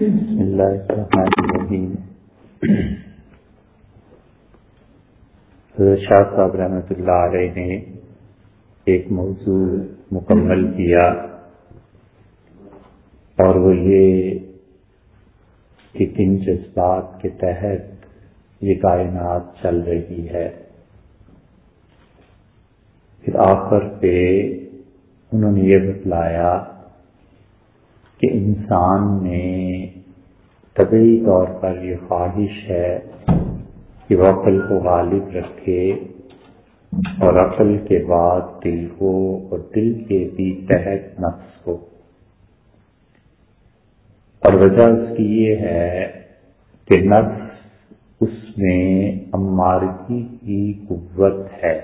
بسم اللہ الرحمن الرحیم حضرت شاہ صاحب رحمۃ اللہ علیہ نے ایک موضوع مکمل کیا اور وہ یہ کہ کن جذبات کے تحت یہ کائنات چل رہی ہے۔ پھر آخر پہ انہوں نے یہ بتلایا کہ انسان میں طبعی طور پر یہ خواہش ہے کہ وہ عقل کو غالب رکھے اور عقل کے بعد دل کو اور دل کے بھی تحت نفس ہو۔ اور وجہ اس کی یہ ہے کہ نفس اس میں امارگی کی قوت ہے۔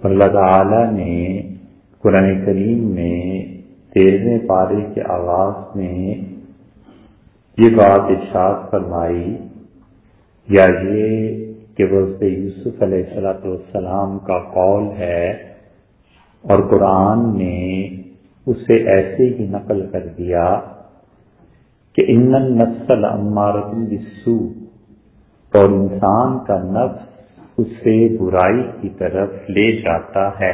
اللہ تعالی نے قرآن کریم میں تیرہویں پارے کے آغاز میں یہ بات ارشاد فرمائی، یا یہ کہ وہ یوسف علیہ السلاۃ والسلام کا قول ہے اور قرآن نے اسے ایسے ہی نقل کر دیا کہ ان نسل عمارت بسو اور انسان کا نفس اسے برائی کی طرف لے جاتا ہے۔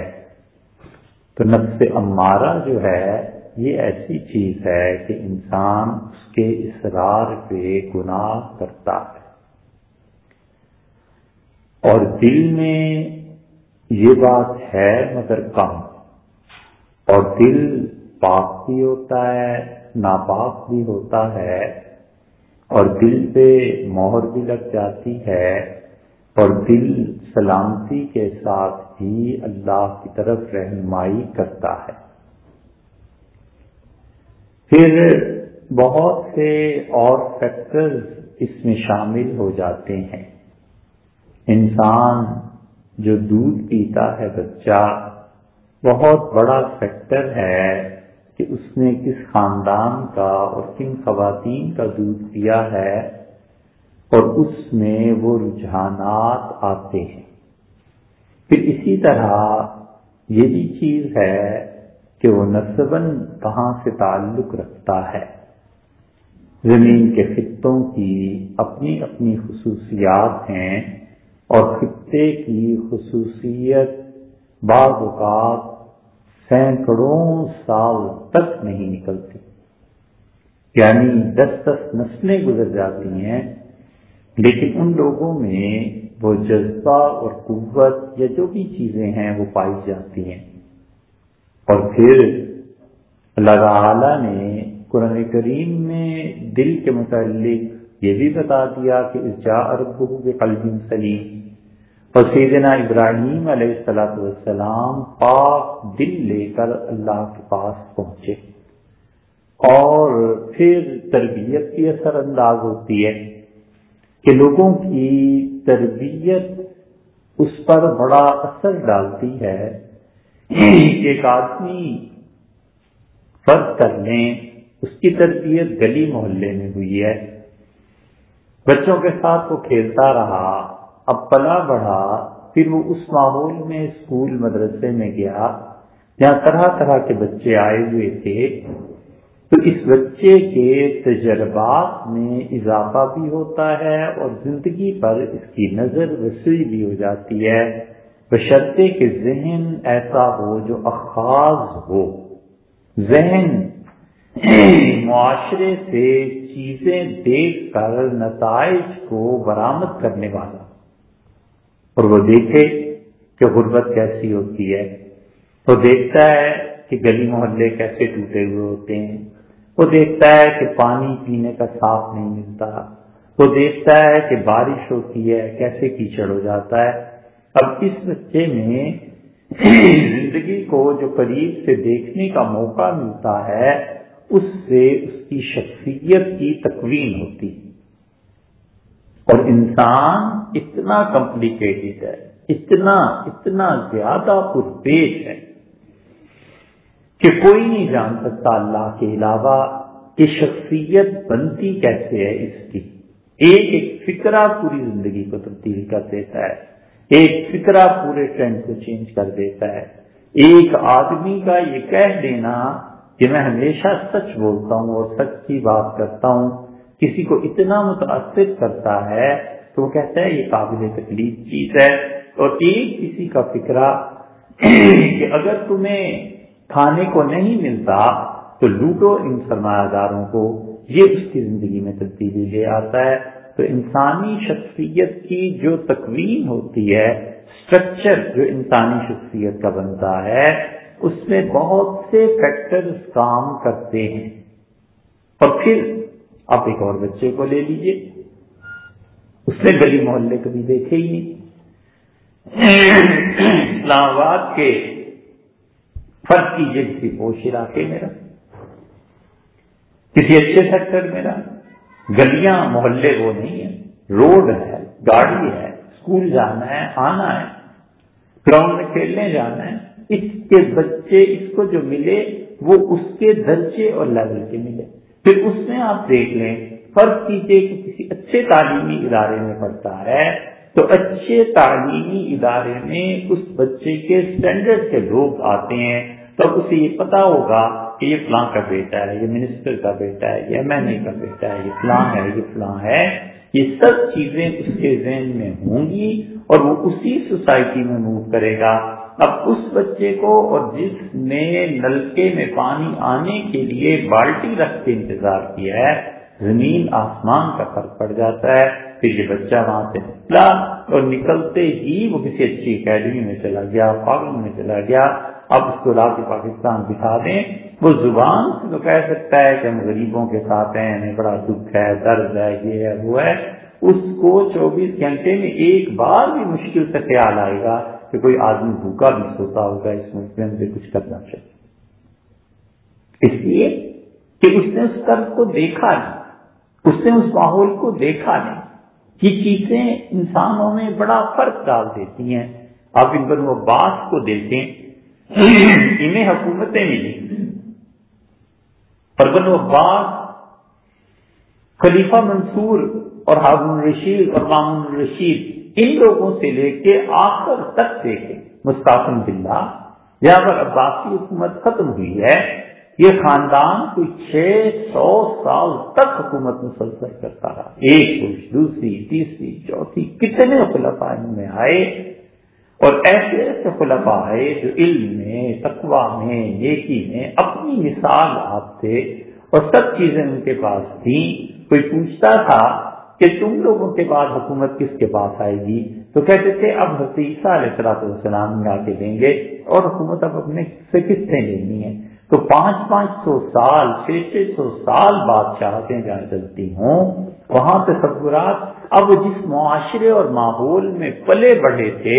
تو نفس امارہ جو ہے یہ ایسی چیز ہے کہ انسان اس کے اصرار پہ گناہ کرتا ہے۔ اور دل میں یہ بات ہے مگر کم۔ اور دل پاک بھی ہوتا ہے، ناپاک بھی ہوتا ہے، اور دل پہ مہر بھی لگ جاتی ہے۔ اور دل سلامتی کے ساتھ ہی اللہ کی طرف رہنمائی کرتا ہے۔ پھر بہت سے اور فیکٹرز اس میں شامل ہو جاتے ہیں۔ انسان جو دودھ پیتا ہے بچہ، بہت بڑا فیکٹر ہے کہ اس نے کس خاندان کا اور کن خواتین کا دودھ پیا ہے اور اس میں وہ رجحانات آتے ہیں۔ پھر اسی طرح یہ بھی چیز ہے کہ وہ نصباً کہاں سے تعلق رکھتا ہے۔ زمین کے خطوں کی اپنی اپنی خصوصیات ہیں اور خطے کی خصوصیت بعض اوقات سینکڑوں سال تک نہیں نکلتی۔ یعنی دس دس نسلیں گزر جاتی ہیں، لیکن ان لوگوں میں وہ جذبہ اور قوت یا جو بھی چیزیں ہیں وہ پائی جاتی ہیں۔ اور پھر اللہ تعالی نے قرآن کریم میں دل کے متعلق یہ بھی بتا دیا کہ جا ارب کے قلب سلیم۔ اور سیدنا ابراہیم علیہ السلاۃ والسلام پاک دل لے کر اللہ کے پاس پہنچے۔ اور پھر تربیت کی اثر انداز ہوتی ہے کہ لوگوں کی تربیت اس پر بڑا اثر ڈالتی ہے۔ ایک آدمی فرض کر لیں، اس کی تربیت گلی محلے میں ہوئی ہے۔ بچوں کے ساتھ وہ کھیلتا رہا، اب پلا بڑھا، پھر وہ اس ماحول میں اسکول، مدرسے میں گیا، جہاں طرح طرح کے بچے آئے ہوئے تھے۔ تو اس بچے کے تجربات میں اضافہ بھی ہوتا ہے اور زندگی پر اس کی نظر وسیع بھی ہو جاتی ہے۔ بشرطے کے ذہن ایسا ہو جو اخاذ ہو۔ ذہن معاشرے سے چیزیں دیکھ کر نتائج کو برآمد کرنے والا۔ اور وہ دیکھے کہ غربت کیسی ہوتی ہے۔ وہ دیکھتا ہے کہ گلی محلے کیسے ٹوٹے ہوئے ہوتے ہیں۔ وہ دیکھتا ہے کہ پانی پینے کا صاف نہیں ملتا۔ وہ دیکھتا ہے کہ بارش ہوتی ہے، کیسے کیچڑ ہو جاتا ہے۔ اب اس بچے میں زندگی کو جو قریب سے دیکھنے کا موقع ملتا ہے، اس سے اس کی شخصیت کی تکوین ہوتی اور انسان اتنا کمپلیکیٹڈ ہے، اتنا اتنا زیادہ پرپیش ہے کہ کوئی نہیں جان سکتا اللہ کے علاوہ کہ شخصیت بنتی کیسے ہے اس کی۔ ایک ایک فکرہ پوری زندگی کو تبدیل کر دیتا ہے۔ ایک فکرہ پورے ٹرینڈ کو چینج کر دیتا ہے۔ ایک آدمی کا یہ کہہ دینا کہ میں ہمیشہ سچ بولتا ہوں اور سچ کی بات کرتا ہوں، کسی کو اتنا متاثر کرتا ہے تو وہ کہتا ہے یہ قابل تکلیف چیز ہے۔ اور ایک کسی کا فکرہ کہ اگر تمہیں کھانے کو نہیں ملتا تو لوٹو ان سرمایہ داروں کو، یہ اس کی زندگی میں تبدیلی لے آتا ہے۔ تو انسانی شخصیت کی جو تکوین ہوتی ہے اسٹرکچر جو انسانی شخصیت کا بنتا ہے، اس میں بہت سے فیکٹر کام کرتے ہیں۔ اور پھر آپ ایک اور بچے کو لے لیجیے۔ اس نے گلی محلے کبھی دیکھے ہی نہیں۔ اسلام آباد کے فرق کیجیے کسی پوش علاقے میرا کسی اچھے سیکٹر میرا گلیاں محلے وہ نہیں ہیں۔ روڈ ہے، گاڑی ہے، اسکول جانا ہے، آنا ہے۔ گراؤنڈ میں کھیلنے جانا ہے۔ اس کے بچے، اس کو جو ملے، وہ اس کے درجے اور لیول کے ملے۔ پھر اس میں آپ دیکھ لیں، فرض کیجیے کہ کسی اچھے تعلیمی ادارے میں پڑھتا ہے، تو اچھے تعلیمی ادارے میں اس بچے کے اسٹینڈرڈ کے لوگ آتے ہیں۔ تب اسے یہ پتا ہوگا کہ یہ فلاں کا بیٹا ہے، یہ منسٹر کا بیٹا ہے، یہ ایم ایل اے کا بیٹا ہے، یہ فلاں ہے، یہ فلاں ہے۔ یہ سب چیزیں اس کے ذہن میں ہوں گی اور وہ اسی سوسائٹی میں موو کرے گا۔ اب اس بچے کو اور جس نے نلکے میں پانی آنے کے لیے بالٹی رکھ کے انتظار کیا ہے، زمین آسمان کا فرق پڑ جاتا ہے۔ پھر یہ بچہ وہاں سے نکلا اور نکلتے ہی وہ کسی اچھی اکیڈمی میں چلا گیا پاگل میں چلا گیا۔ اب اس کو لا کے پاکستان دکھا دیں۔ وہ زبان سے تو کہہ سکتا ہے کہ ہم غریبوں کے ساتھ ہیں، ہمیں بڑا دکھ ہے، درد ہے، یہ ہے، وہ ہے۔ اس کو چوبیس گھنٹے میں ایک بار بھی مشکل سے خیال آئے گا کہ کوئی آدمی بھوکا بھی سوتا ہوگا، اس ملک میں ہمیں کچھ کرنا چاہیے۔ اس لیے کہ اس نے اس قرض کو دیکھا نہیں، اس نے اس ماحول کو دیکھا نہیں۔ یہ چیزیں انسانوں میں بڑا فرق ڈال دیتی ہیں۔ آپ ان پر وہ کو دیکھیں، انہیں حکومتیں ملی اور بنو عباس، خلیفہ منصور اور ہارون رشید اور مامون رشید، ان لوگوں سے لے کے آخر تک دیکھے مستعفن بلّہ جہاں پر عباسی حکومت ختم ہوئی ہے۔ یہ خاندان کوئی چھ سو سال تک حکومت مسلسل کرتا رہا۔ ایک کچھ دوسری، تیسری، چوتھی، کتنے خلفا میں آئے؟ اور ایسے ایسے خلفا آئے جو علم میں تقوا میں، نیکی میں اپنی مثال آپ تھے اور سب چیزیں ان کے پاس تھیں۔ کوئی پوچھتا تھا کہ تم لوگوں کے بعد حکومت کس کے پاس آئے گی؟ تو کہتے تھے، اب حسیثہ علیہ السلاط والسلام لا کے دیں گے اور حکومت اب اپنے سے کس سے لینی ہے؟ تو پانچ پانچ سو سال، چھ چھ سو سال بادشاہتیں جہاں چلتی ہوں، وہاں تصورات اب جس معاشرے اور ماحول میں پلے بڑھے تھے،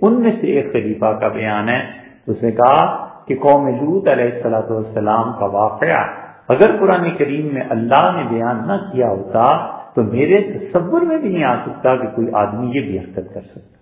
ان میں سے ایک خلیفہ کا بیان ہے۔ اس نے کہا کہ قوم لوت علیہ السلاۃ والسلام کا واقعہ، اگر قرآن کریم میں اللہ نے بیان نہ کیا ہوتا، تو میرے تصور میں بھی نہیں آ سکتا کہ کوئی آدمی یہ بھی حرکت کر سکتا۔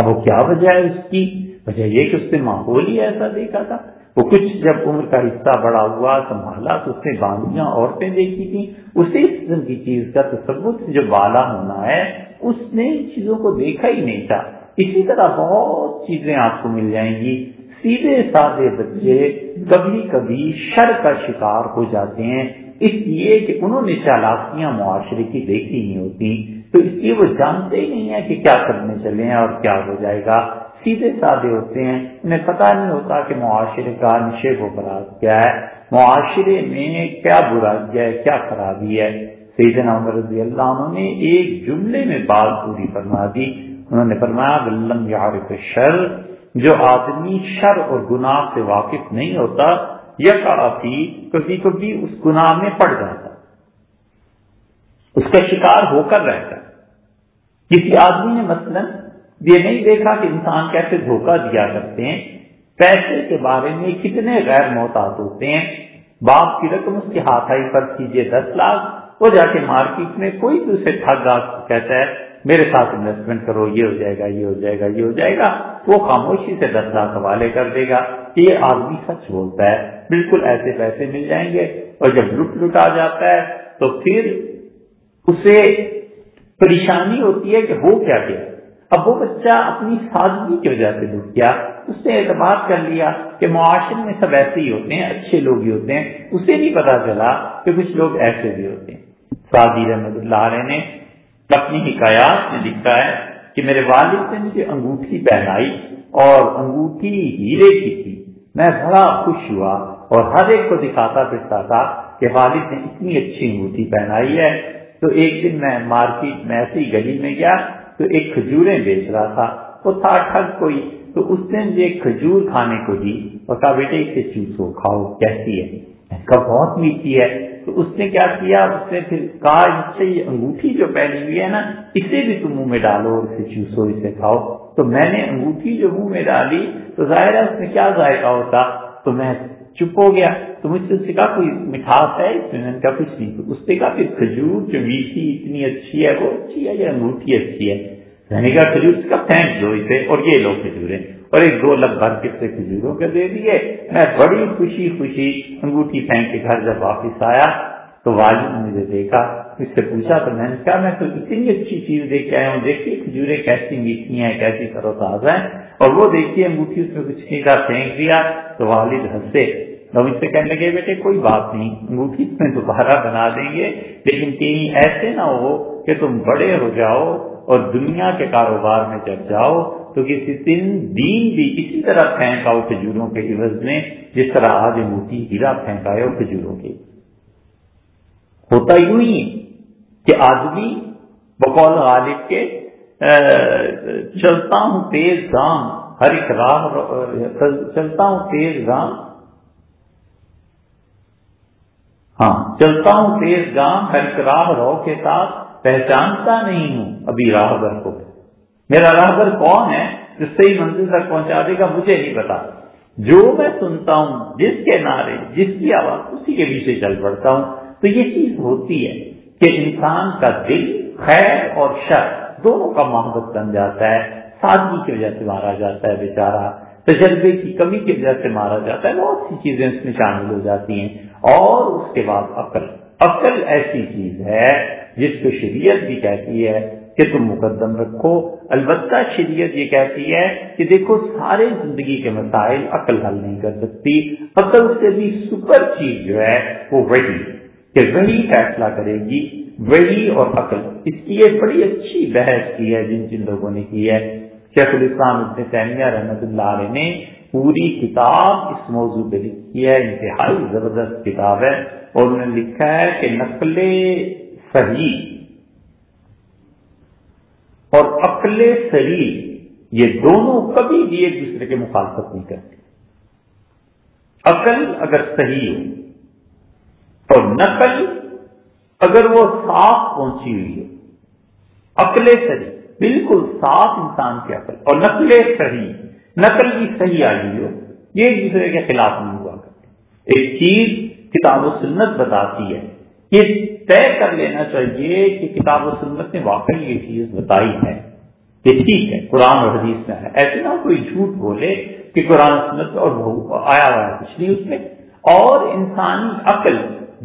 اب وہ کیا وجہ ہے اس کی؟ وجہ یہ کہ اس نے ماحول ہی ایسا دیکھا تھا۔ وہ کچھ جب عمر کا حصہ بڑا ہوا، سنبھالا تو اس نے باندیاں عورتیں دیکھی تھیں۔ اسی قسم کی چیز کا تصور جو بالا ہونا ہے۔ اس نے چیزوں کو دیکھا ہی نہیں تھا۔ اسی طرح بہت چیزیں آپ کو مل جائیں گی۔ سیدھے سادے بچے کبھی کبھی شر کا شکار ہو جاتے ہیں۔ اس لیے کہ انہوں نے چالاکیاں معاشرے کی دیکھی نہیں ہوتی۔ تو اس لیے وہ جانتے ہی نہیں ہیں کہ کیا کرنے چلے ہیں اور کیا ہو جائے گا۔ سیدھے سادے ہوتے ہیں۔ انہیں پتہ نہیں ہوتا کہ معاشرے کا نشے و براز کیا ہے۔ معاشرے میں کیا برائی ہے، کیا خرابی ہے۔ سیدنا عمر رضی اللہ عنہ نے ایک جملے میں بات پوری فرما دی۔ انہوں نے فرمایا بلم یارف شر جو آدمی شر اور گناہ سے واقف نہیں ہوتا یا کافی کبھی کبھی اس گناہ میں پڑ جاتا۔ اس کا شکار ہو کر رہتا۔ کسی آدمی نے مثلاً یہ نہیں دیکھا کہ انسان کیسے دھوکہ دیا کرتے ہیں، پیسے کے بارے میں کتنے غیر محتاط ہوتے ہیں۔ باپ کی رقم اس کے ہاتھ آئی پر کیجیے دس لاکھ۔ وہ جا کے مارکیٹ میں کوئی بھی اسے ٹھگ کہتا ہے، میرے ساتھ انویسٹمنٹ کرو، یہ ہو جائے گا، یہ ہو جائے گا، یہ ہو جائے گا۔ وہ خاموشی سے دس لاکھ حوالے کر دے گا یہ آدمی سچ بولتا ہے۔ بالکل ایسے پیسے مل جائیں گے اور جب لٹ لٹا جاتا ہے تو پھر اسے پریشانی ہوتی ہے کہ ہو کیا کیا اب وہ بچہ اپنی سادگی کی وجہ سے ڈوب گیا اس نے اعتماد کر لیا کہ معاشرے میں سب ایسے ہی ہوتے ہیں، اچھے لوگ ہی ہوتے ہیں، اسے نہیں پتا چلا کہ کچھ لوگ ایسے بھی ہوتے ہیں۔ سعدی رحمت اللہ علیہ نے اپنی حکایات میں لکھا ہے کہ میرے والد نے مجھے انگوٹھی پہنائی اور انگوٹھی ہیرے کی تھی۔ میں بڑا خوش ہوا اور ہر ایک کو دکھاتا پھرتا تھا کہ والد نے اتنی اچھی انگوٹھی پہنائی ہے۔ تو ایک دن میں مارکیٹ میں ایسی گلی میں گیا تو ایک کھجوریں بیچ رہا تھا۔ وہ تھا ٹھگ کوئی۔ تو اس نے مجھے کھجور کھانے کو دی۔ اور کہا، بیٹے اسے چوسو کھاؤ۔ کیسی ہے؟ کا بہت میٹھی ہے۔ تو اس نے کیا کیا؟ اس نے پھر کہا، اس سے یہ انگوٹھی جو پہنی ہوئی ہے نا، اسے بھی تم منہ میں ڈالو اور اسے چوسو اسے کھاؤ۔ تو میں نے انگوٹھی جو منہ میں ڈالی تو ظاہر ہے اس میں کیا ذائقہ ہوتا؟ تو میں چپ ہو گیا۔ تو مجھ سے اس سے کہا، کوئی مٹھاس ہے؟ اس میں کہا، کچھ نہیں۔ اس نے کہا پھر کھجور جو میٹھی اتنی اچھی ہے، وہ اچھی ہے یا انگوٹھی اچھی ہے؟ میں نے کہا، کھجور کا پھینک دو اسے اور یہ لو کھجورے اور ایک دو لگ بھر کے سے کھجوروں کے دے دیے۔ میں بڑی خوشی خوشی انگوٹھی پھینک کے گھر جب واپس آیا تو والد نے مجھے دیکھا اس سے پوچھا، تو میں نے کہا، میں تو اتنی اچھی چیز دیکھ کے آیا ہوں دیکھیے کھجورے کیسی میٹھی ہیں، کیسی کرو تازہ ہیں۔ اور وہ دیکھیے انگوٹھی اس میں کچھ نہیں تھا پھینک دیا تو والد ہنسے ہم اس سے کہنے لگے، بیٹے، کوئی بات نہیں، انگوٹھی میں دوبارہ بنا دیں گے، لیکن کہیں ایسے نہ ہو کہ تم بڑے ہو جاؤ اور دنیا کے کاروبار میں جب جاؤ تو کسی دن دین بھی اسی طرح پھینکاؤ کھجوروں کے عوض میں، جس طرح آج انگوٹھی ہیرا پھینکاؤ کھجوروں کے. ہوتا یوں ہی کہ آدمی بقول غالب کے چلتا ہوں تیز گام ہر ایک راہ، چلتا ہوں تیز گام ہاں چلتا ہوں تیز گام ہر ایک راہ رو کے ساتھ پہچانتا نہیں ہوں ابھی راہ بھر کو۔ میرا راہ بھر کون ہے؟ جو صحیح منزل تک پہنچا دے گا، مجھے نہیں پتا۔ جو میں سنتا ہوں، جس کے نعرے، جس کی آواز، اسی کے پیچھے چل پڑتا ہوں۔ تو یہ چیز ہوتی ہے کہ انسان کا دل خیر اور شر دونوں کا محبت بن جاتا ہے، سادگی کی وجہ سے مارا جاتا ہے بیچارہ، تجربے کی کمی کی وجہ سے مارا جاتا ہے، بہت سی چیزیں اس میں شامل ہو جاتی ہیں۔ اور اس کے بعد عقل۔ عقل ایسی چیز ہے جس کو شریعت بھی کہتی ہے کہ تم مقدم رکھو۔ البتہ شریعت یہ کہتی ہے کہ دیکھو، سارے زندگی کے مسائل عقل حل نہیں کر سکتی۔ عقل سے بھی سپر چیز جو ہے، وہ وہی کہ وہی فیصلہ کرے گی۔ وہی اور عقل۔ اس کی ایک بڑی اچھی بحث کی ہے جن جن لوگوں نے کی ہے۔ شیخ الاسلام ابن تیمیہ رحمت اللہ علیہ نے پوری کتاب اس موضوع پہ لکھی ہے، انتہائی زبردست کتاب ہے۔ اور انہوں نے لکھا ہے کہ نقل صحیح اور عقل صحیح، یہ دونوں کبھی بھی ایک دوسرے کے مخالفت نہیں کرتے۔ عقل اگر صحیح ہو اور نقل اگر وہ صاف پہنچی ہوئی ہے، عقل صحیح، بالکل صاف انسان کی عقل، اور نقل صحیح، نقل بھی صحیح آئی ہو، یہ ایک دوسرے کے خلاف نہیں ہوا کرتے ایک چیز کتاب و سنت بتاتی ہے یہ طے کر لینا چاہیے کہ کتاب و سنت نے واقعی یہ چیز بتائی ہے یہ ٹھیک ہے، قرآن اور حدیث میں ہے۔ ایسے نہ کوئی جھوٹ بولے کہ قرآن سنت اور آیا ہوا ہے، کچھ نہیں اس میں۔ اور انسانی عقل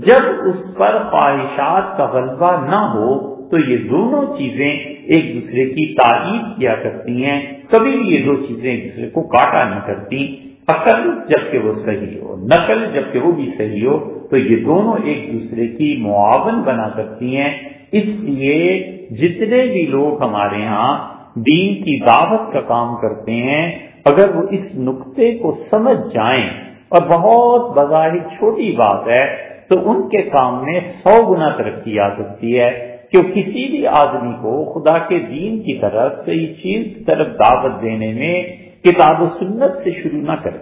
جب اس پر خواہشات کا غلبہ نہ ہو تو یہ دونوں چیزیں ایک دوسرے کی تعریف کیا کرتی ہیں۔ کبھی بھی یہ دو چیزیں ایک دوسرے کو کاٹا نہیں کرتی۔ عقل جبکہ وہ صحیح ہو، نقل جبکہ وہ بھی صحیح ہو، تو یہ دونوں ایک دوسرے کی معاون بنا سکتی ہیں۔ اس لیے جتنے بھی لوگ ہمارے ہاں دین کی دعوت کا کام کرتے ہیں، اگر وہ اس نقطے کو سمجھ جائیں، اور بہت بظاہر چھوٹی بات ہے تو ان کے سامنے سو گنا ترقی آ سکتی ہے کہ کسی بھی آدمی کو خدا کے دین کی طرف صحیح چیز کی طرف دعوت دینے میں کتاب و سنت سے شروع نہ کرے۔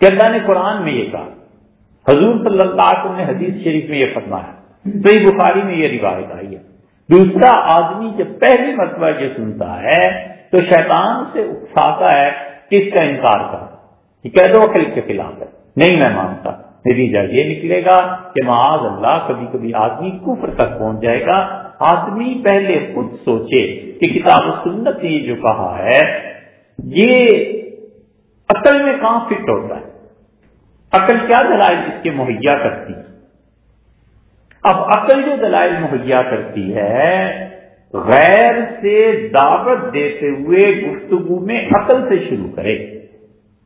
کہ اللہ نے قرآن میں یہ کہا، حضور صلی اللہ علیہ وسلم نے حدیث شریف میں یہ فرمایا۔ صحیح بخاری میں یہ روایت آئی ہے۔ دوسرا آدمی جب پہلی مرتبہ یہ سنتا ہے، تو شیطان سے اکساتا ہے کہ اس کا انکار کر کہہ دو خرید کے خلاف ہے۔ نہیں میں مانتا۔ نتیجہ یہ نکلے گا کہ معاذ اللہ کبھی کبھی آدمی کفر تک پہنچ جائے گا۔ آدمی پہلے خود سوچے کہ کتاب و سنت نے جو کہا ہے، یہ عقل میں کہاں فٹ ہوتا ہے؟ عقل کیا دلائل اس کے مہیا کرتی اب عقل جو دلائل مہیا کرتی ہے، غیر سے دعوت دیتے ہوئے گفتگو میں عقل سے شروع کرے۔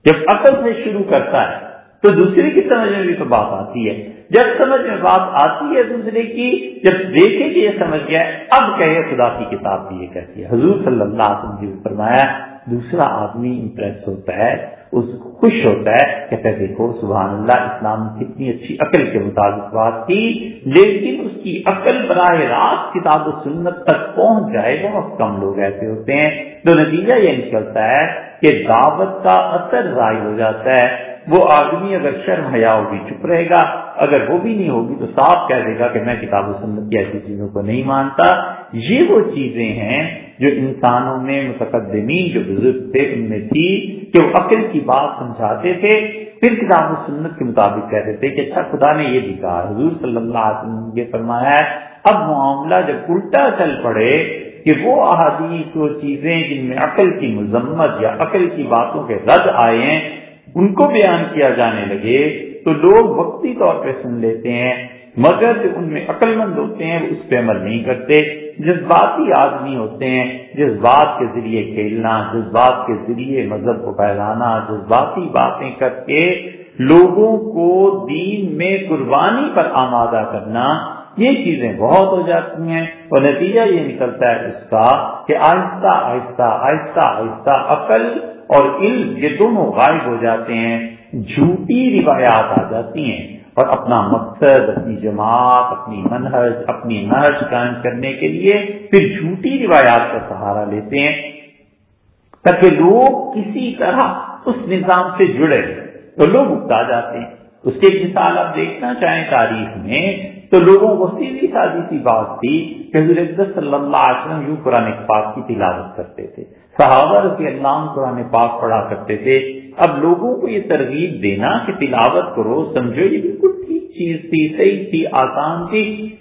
جب عقل سے شروع کرتا ہے تو دوسرے کی سمجھ میں بھی تو بات آتی ہے۔ جب سمجھ میں بات آتی ہے دوسرے کی، جب دیکھے کہ یہ سمجھ گیا اب کہے خدا کی کتاب بھی یہ کہتی ہے۔ حضور صلی اللہ علیہ وسلم نے فرمایا، دوسرا آدمی امپریس ہوتا ہے، اس خوش ہوتا ہے، کہتا ہے، دیکھو، سبحان اللہ، اسلام کتنی اچھی عقل کے مطابق بات کی، لیکن اس کی عقل براہ راست کتاب و سنت تک پہنچ جائے، بہت کم لوگ ایسے ہوتے ہیں۔ تو نتیجہ یہ نکلتا ہے کہ دعوت کا اثر ظاہر ہو جاتا ہے۔ وہ آدمی اگر شرم حیا ہوگی، چپ رہے گا، اگر وہ بھی نہیں ہوگی تو صاف کہہ دے گا کہ میں کتاب و سنت کی ایسی چیزوں کو نہیں مانتا۔ یہ وہ چیزیں ہیں جو انسانوں میں متقدمین جو بزرگ تھے، ان میں تھی کہ وہ عقل کی بات سمجھاتے تھے، پھر کتاب و سنت کے مطابق کہتے تھے کہ اچھا خدا نے یہ بھی کہا۔ حضور صلی اللہ علیہ وسلم یہ فرمایا ہے۔ اب معاملہ جب الٹا چل پڑے کہ وہ احادیث وہ چیزیں جن میں عقل کی مذمت یا عقل کی باتوں کے رد آئے ہیں ان کو بیان کیا جانے لگے تو لوگ وقتی طور پہ سن لیتے ہیں، مگر جو ان میں عقل مند ہوتے ہیں، وہ اس پہ عمل نہیں کرتے۔ جذباتی آدمی ہوتے ہیں، جذبات کے ذریعے کھیلنا، جذبات کے ذریعے مذہب کو پھیلانا، جذباتی باتیں کر کے لوگوں کو دین میں قربانی پر آمادہ کرنا۔ یہ چیزیں بہت ہو جاتی ہیں اور نتیجہ یہ نکلتا ہے اس کا کہ آہستہ آہستہ آہستہ آہستہ عقل اور علم یہ دونوں غائب ہو جاتے ہیں، جھوٹی روایات آ جاتی ہیں اور اپنا مقصد، اپنی جماعت، اپنی منہج، اپنی نہج قائم کرنے کے لیے پھر جھوٹی روایات کا سہارا لیتے ہیں تاکہ لوگ کسی طرح اس نظام سے جڑے تو لوگ اگتا جاتے ہیں۔ اس کے مثال آپ دیکھنا چاہیں تاریخ میں تو لوگوں کو سیدھی سادی سی بات تھی کہ حضرت صلی اللہ علیہ وسلم یوں قرآن پاک کی تلاوت کرتے تھے۔ صحابہ رضی اللہ قرآن پاک پڑھا کرتے تھے۔ اب لوگوں کو یہ ترغیب دینا کہ تلاوت کرو، سمجھو یہ بالکل ٹھیک چیز تھی، صحیح تھی، آسان تھی۔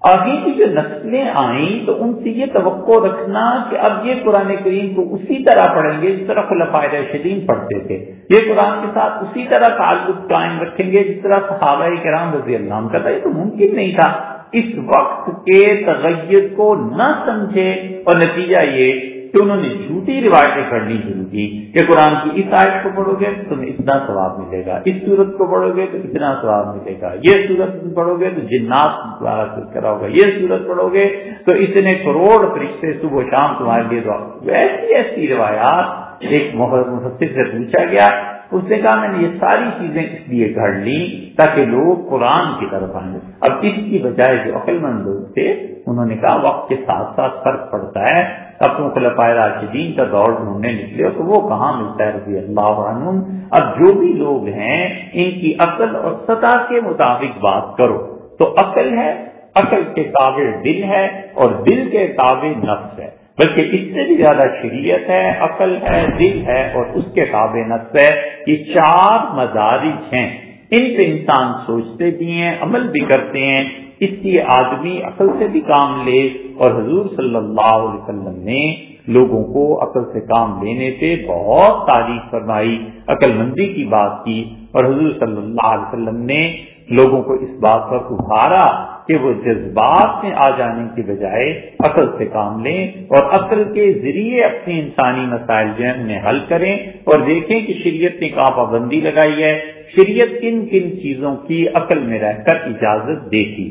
آگے کی جو نسلیں آئیں تو ان سے یہ توقع رکھنا کہ اب یہ قرآن کریم کو اسی طرح پڑھیں گے جس طرح خلفاء راشدین پڑھتے تھے۔ یہ قرآن کے ساتھ اسی طرح تعلق قائم رکھیں گے جس طرح صحابہ کرام رضی اللہ عنہ کا تھا۔ یہ تو ممکن نہیں تھا۔ اس وقت کے تغیر کو نہ سمجھے اور نتیجہ یہ کہ انہوں نے جھوٹی روایتیں پڑھنی شروع کی کہ قرآن کی اس آیت کو پڑھو گے تو تمہیں اتنا ثواب ملے گا، اس صورت کو پڑھو گے تو اتنا ثواب ملے گا، یہ صورت پڑھو گے تو جنات دوارا کرا ہوگا، یہ صورت پڑھو گے تو اتنے کروڑ فرشتے صبح و شام تمہارے لیے دعا ایسی ایسی روایات ایک مفسر سے پوچھا گیا، اس نے کہا میں نے یہ ساری چیزیں اس لیے گھڑ لی تاکہ لوگ قرآن کی طرف آئیں۔ اب اس کی بجائے جو عقل مند لوگ تھے، انہوں نے کہا وقت کے ساتھ ساتھ فرق پڑتا ہے۔ اب تم راشدین کا دور ڈھونڈنے نکلے تو وہ کہاں ملتا ہے رضی اللہ عنہ اب جو بھی لوگ ہیں، ان کی عقل اور سطح کے مطابق بات کرو۔ تو عقل ہے، عقل کے قابل دل ہے اور دل کے قابل نفس ہے۔ بلکہ اس سے بھی زیادہ شریعت ہے، عقل ہے، دل ہے اور اس کے قابل نفس ہے۔ یہ چار مدارج ہیں۔ ان پہ انسان سوچتے بھی ہیں، عمل بھی کرتے ہیں۔ اس لیے آدمی عقل سے بھی کام لے اور حضور صلی اللہ علیہ وسلم نے لوگوں کو عقل سے کام لینے پہ بہت تعریف فرمائی، عقل مندی کی بات کی اور حضور صلی اللہ علیہ وسلم نے لوگوں کو اس بات پر ابھارا کہ وہ جذبات میں آ جانے کی بجائے عقل سے کام لیں اور عقل کے ذریعے اپنے انسانی مسائل جو انہیں حل کریں اور دیکھیں کہ شریعت نے کہاں پابندی لگائی ہے، شریعت کن کن چیزوں کی عقل میں رہ کر اجازت دیتی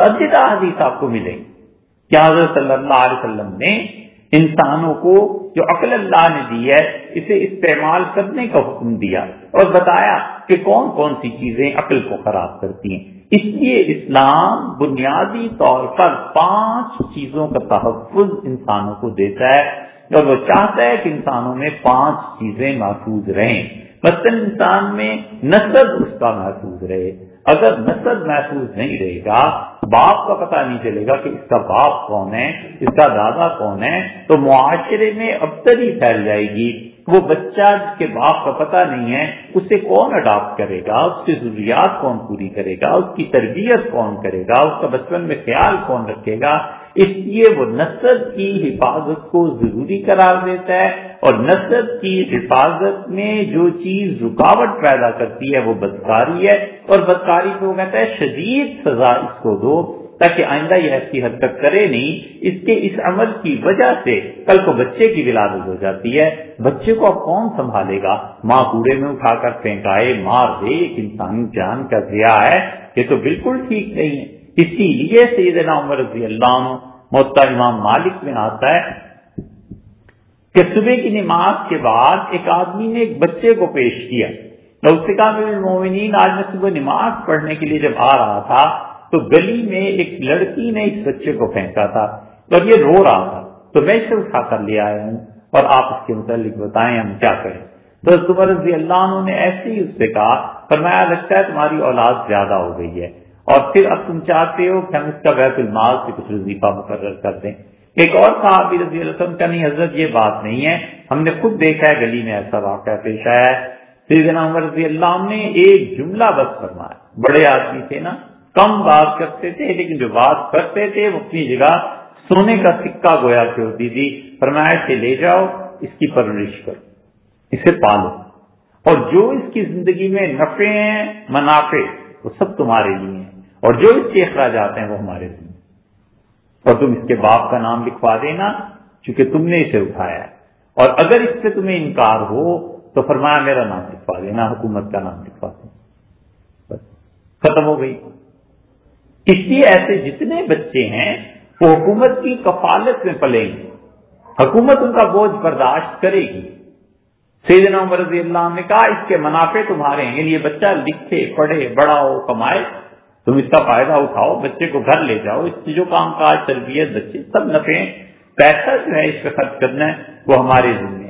متعدد حدیث آپ کو ملیں۔ کیا حضرت صلی اللہ علیہ وسلم نے انسانوں کو جو عقل اللہ نے دی ہے، اسے استعمال کرنے کا حکم دیا اور بتایا کہ کون کون سی چیزیں عقل کو خراب کرتی ہیں؟ اس لیے اسلام بنیادی طور پر پانچ چیزوں کا تحفظ انسانوں کو دیتا ہے اور وہ چاہتا ہے کہ انسانوں میں پانچ چیزیں محفوظ رہیں۔ مثلاً انسان میں نسب اس کا محفوظ رہے۔ اگر نسل محفوظ نہیں رہے گا، باپ کا پتہ نہیں چلے گا کہ اس کا باپ کون ہے، اس کا دادا کون ہے، تو معاشرے میں ابتری پھیل جائے گی۔ وہ بچہ جس کے باپ کا پتہ نہیں ہے، اسے کون اڈاپٹ کرے گا؟ اس کی ضروریات کون پوری کرے گا؟ اس کی تربیت کون کرے گا؟ اس کا بچپن میں خیال کون رکھے گا؟ اس لیے وہ نسل کی حفاظت کو ضروری قرار دیتا ہے۔ اور نسل کی حفاظت میں جو چیز رکاوٹ پیدا کرتی ہے وہ بدکاری ہے اور بدکاری کو کہتا ہے شدید سزا اس کو دو تاکہ آئندہ یہ ایسی حرکت کرے نہیں۔ اس کے اس عمل کی وجہ سے کل کو بچے کی ولادت ہو جاتی ہے۔ بچے کو اب کون سنبھالے گا؟ ماں کوڑے میں اٹھا کر پھینکائے، مار دے، ایک انسانی جان کا ضیاع ہے۔ یہ تو بالکل ٹھیک نہیں ہے۔ اسی لیے سیدنا عمر رضی اللہ عنہ محتا امام مالک میں آتا ہے۔ کہ صبح کی نماز کے بعد ایک آدمی نے ایک بچے کو پیش کیا۔ اس سے کہا، میرے مومنین، آج میں صبح نماز پڑھنے کے لیے جب آ رہا تھا، تو گلی میں ایک لڑکی نے اس بچے کو پھینکا تھا۔ اور یہ رو رہا تھا، تو میں اسے اٹھا کر لے آیا ہوں اور آپ اس کے متعلق بتائیں ہم کیا کریں۔ تو صبح رضی اللہ عنہ نے ایسے ہی اس سے کہا، فرمایا، لگتا ہے تمہاری اولاد زیادہ ہو گئی ہے۔ اور پھر اب تم چاہتے ہو کہ ہم اس کا بیت المال سے کچھ وظیفہ مقرر کر دیں۔ ایک اور صحابی رضی اللہ عنہ کا نہیں حضرت، یہ بات نہیں ہے۔ ہم نے خود دیکھا ہے، گلی میں ایسا واقعہ پیش آیا ہے۔ سیدنا عمر رضی اللہ عنہ نے ایک جملہ بس فرمایا۔ بڑے آدمی تھے نا، کم بات کرتے تھے، لیکن جو بات کرتے تھے، وہ اپنی جگہ سونے کا سکہ گویا کے ہوتی تھی۔ فرمایا سے لے جاؤ، اس کی پرورش کرو، اسے پالو۔ اور جو اس کی زندگی میں نفے ہیں، منافع، وہ سب تمہارے لیے ہیں۔ اور جو اس کے اخراجات ہیں، وہ ہمارے لیے اور تم اس کے باپ کا نام لکھوا دینا، چونکہ تم نے اسے اٹھایا ہے۔ اور اگر اس سے تمہیں انکار ہو، تو فرمایا، میرا نام لکھوا دینا، حکومت کا نام لکھوا دینا۔ ختم ہو گئی۔ اس لیے ایسے جتنے بچے ہیں، وہ حکومت کی کفالت میں پلیں گے حکومت ان کا بوجھ برداشت کرے گی۔ سیدنا عمر رضی اللہ عنہ نے کہا، اس کے منافع تمہارے ہیں، یہ بچہ لکھے، پڑھے بڑا ہو کمائے۔ تم اس کا فائدہ اٹھاؤ، بچے کو گھر لے جاؤ، اس کی جو کام کاج، تربیت، بچے، سب نفے پیسہ جو ہے اس پہ خرچ کرنا ہے، وہ ہمارے ذمے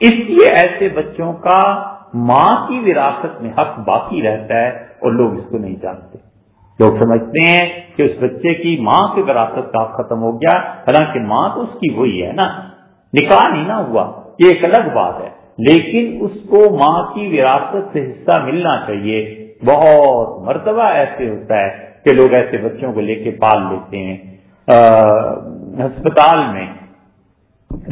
اس لیے ایسے بچوں کا ماں کی وراثت میں حق باقی رہتا ہے اور لوگ اس کو نہیں جانتے۔ لوگ سمجھتے ہیں کہ اس بچے کی ماں کی وراثت کا ختم ہو گیا، حالانکہ ماں تو اس کی وہی ہے نا۔ نکاح نہیں نہ ہوا، یہ ایک الگ بات ہے۔ لیکن اس کو ماں کی وراثت سے حصہ ملنا چاہیے۔ بہت مرتبہ ایسے ہوتا ہے کہ لوگ ایسے بچوں کو لے کے پال لیتے ہیں۔ ہسپتال میں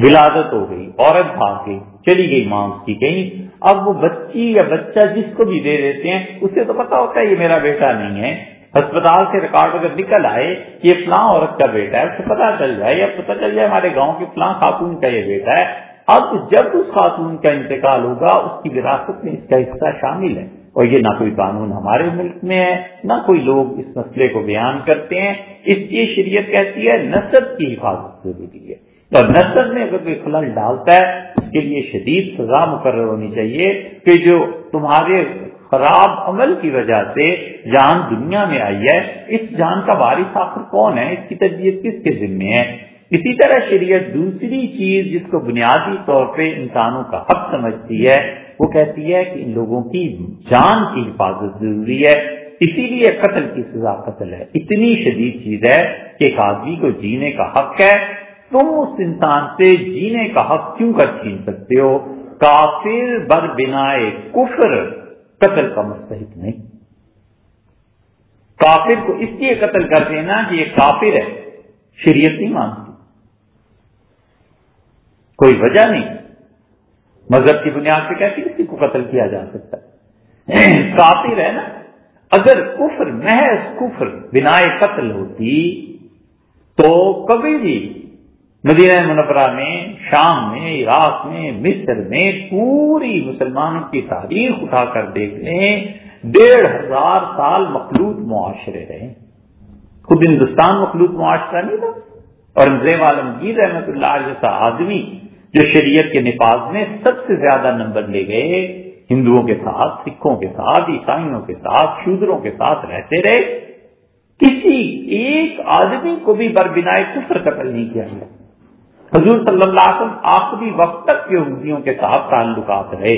ولادت ہو گئی، عورت بھاگ گئی، چلی گئی ماں اس کی کہیں۔ اب وہ بچی یا بچہ جس کو بھی دے دیتے ہیں، اسے تو پتا ہوتا ہے یہ میرا بیٹا نہیں ہے۔ ہسپتال سے ریکارڈ اگر نکل آئے یہ فلاں عورت کا بیٹا ہے اسے پتا چل جائے، یا پتا چل جائے ہمارے گاؤں کی فلاں خاتون کا یہ بیٹا ہے۔ اب جب اس خاتون کا انتقال ہوگا، اس کی وراثت میں اس کا حصہ شامل ہے۔ اور یہ نہ کوئی قانون ہمارے ملک میں ہے، نہ کوئی لوگ اس مسئلے کو بیان کرتے ہیں۔ اس لیے شریعت کہتی ہے نصب کی حفاظت ضروری ہے۔ اور نصب میں اگر کوئی خلل ڈالتا ہے، اس کے لیے شدید سزا مقرر ہونی چاہیے کہ جو تمہارے خراب عمل کی وجہ سے جان دنیا میں آئی ہے، اس جان کا وارث آخر کون ہے؟ اس کی تربیت کس کے ذمے ہے؟ اسی طرح شریعت دوسری چیز جس کو بنیادی طور پہ انسانوں کا حق سمجھتی ہے وہ کہتی ہے کہ ان لوگوں کی جان کی حفاظت ضروری ہے، اسی لیے قتل کی سزا قتل ہے۔ اتنی شدید چیز ہے کہ ایک آدمی کو جینے کا حق ہے۔ تم اس انسان سے جینے کا حق کیوں کر چھین سکتے ہو؟ کافر بر بنا کفر قتل کا مستحق نہیں۔ کافر کو اس لیے قتل کر دینا کہ یہ کافر ہے، شریعت نہیں مانتی۔ کوئی وجہ نہیں۔ مذہب کی بنیاد پہ کیسے کسی کو قتل کیا جا سکتا ہے۔ کافر ہے نا؟ اگر کفر، محض کفر، بنا قتل ہوتی تو کبھی بھی مدینہ منورہ میں، شام میں عراق میں، مصر میں پوری مسلمانوں کی تاریخ اٹھا کر دیکھ لیں، ڈیڑھ ہزار سال مخلوط معاشرے رہے۔ خود ہندوستان مخلوط معاشرہ نہیں تھا۔ اور زیم عالمگیر رحمت اللہ جیسا آدمی جو شریعت کے نفاذ میں سب سے زیادہ نمبر لے گئے، ہندوؤں کے ساتھ، سکھوں کے ساتھ، عیسائیوں کے ساتھ، شودروں کے ساتھ رہتے رہے۔ کسی ایک آدمی کو بھی بربنائے کفر قتل نہیں کیا گیا۔ حضور صلی اللہ علیہ وسلم آخری وقت تک یہودیوں کے ساتھ تعلقات رہے۔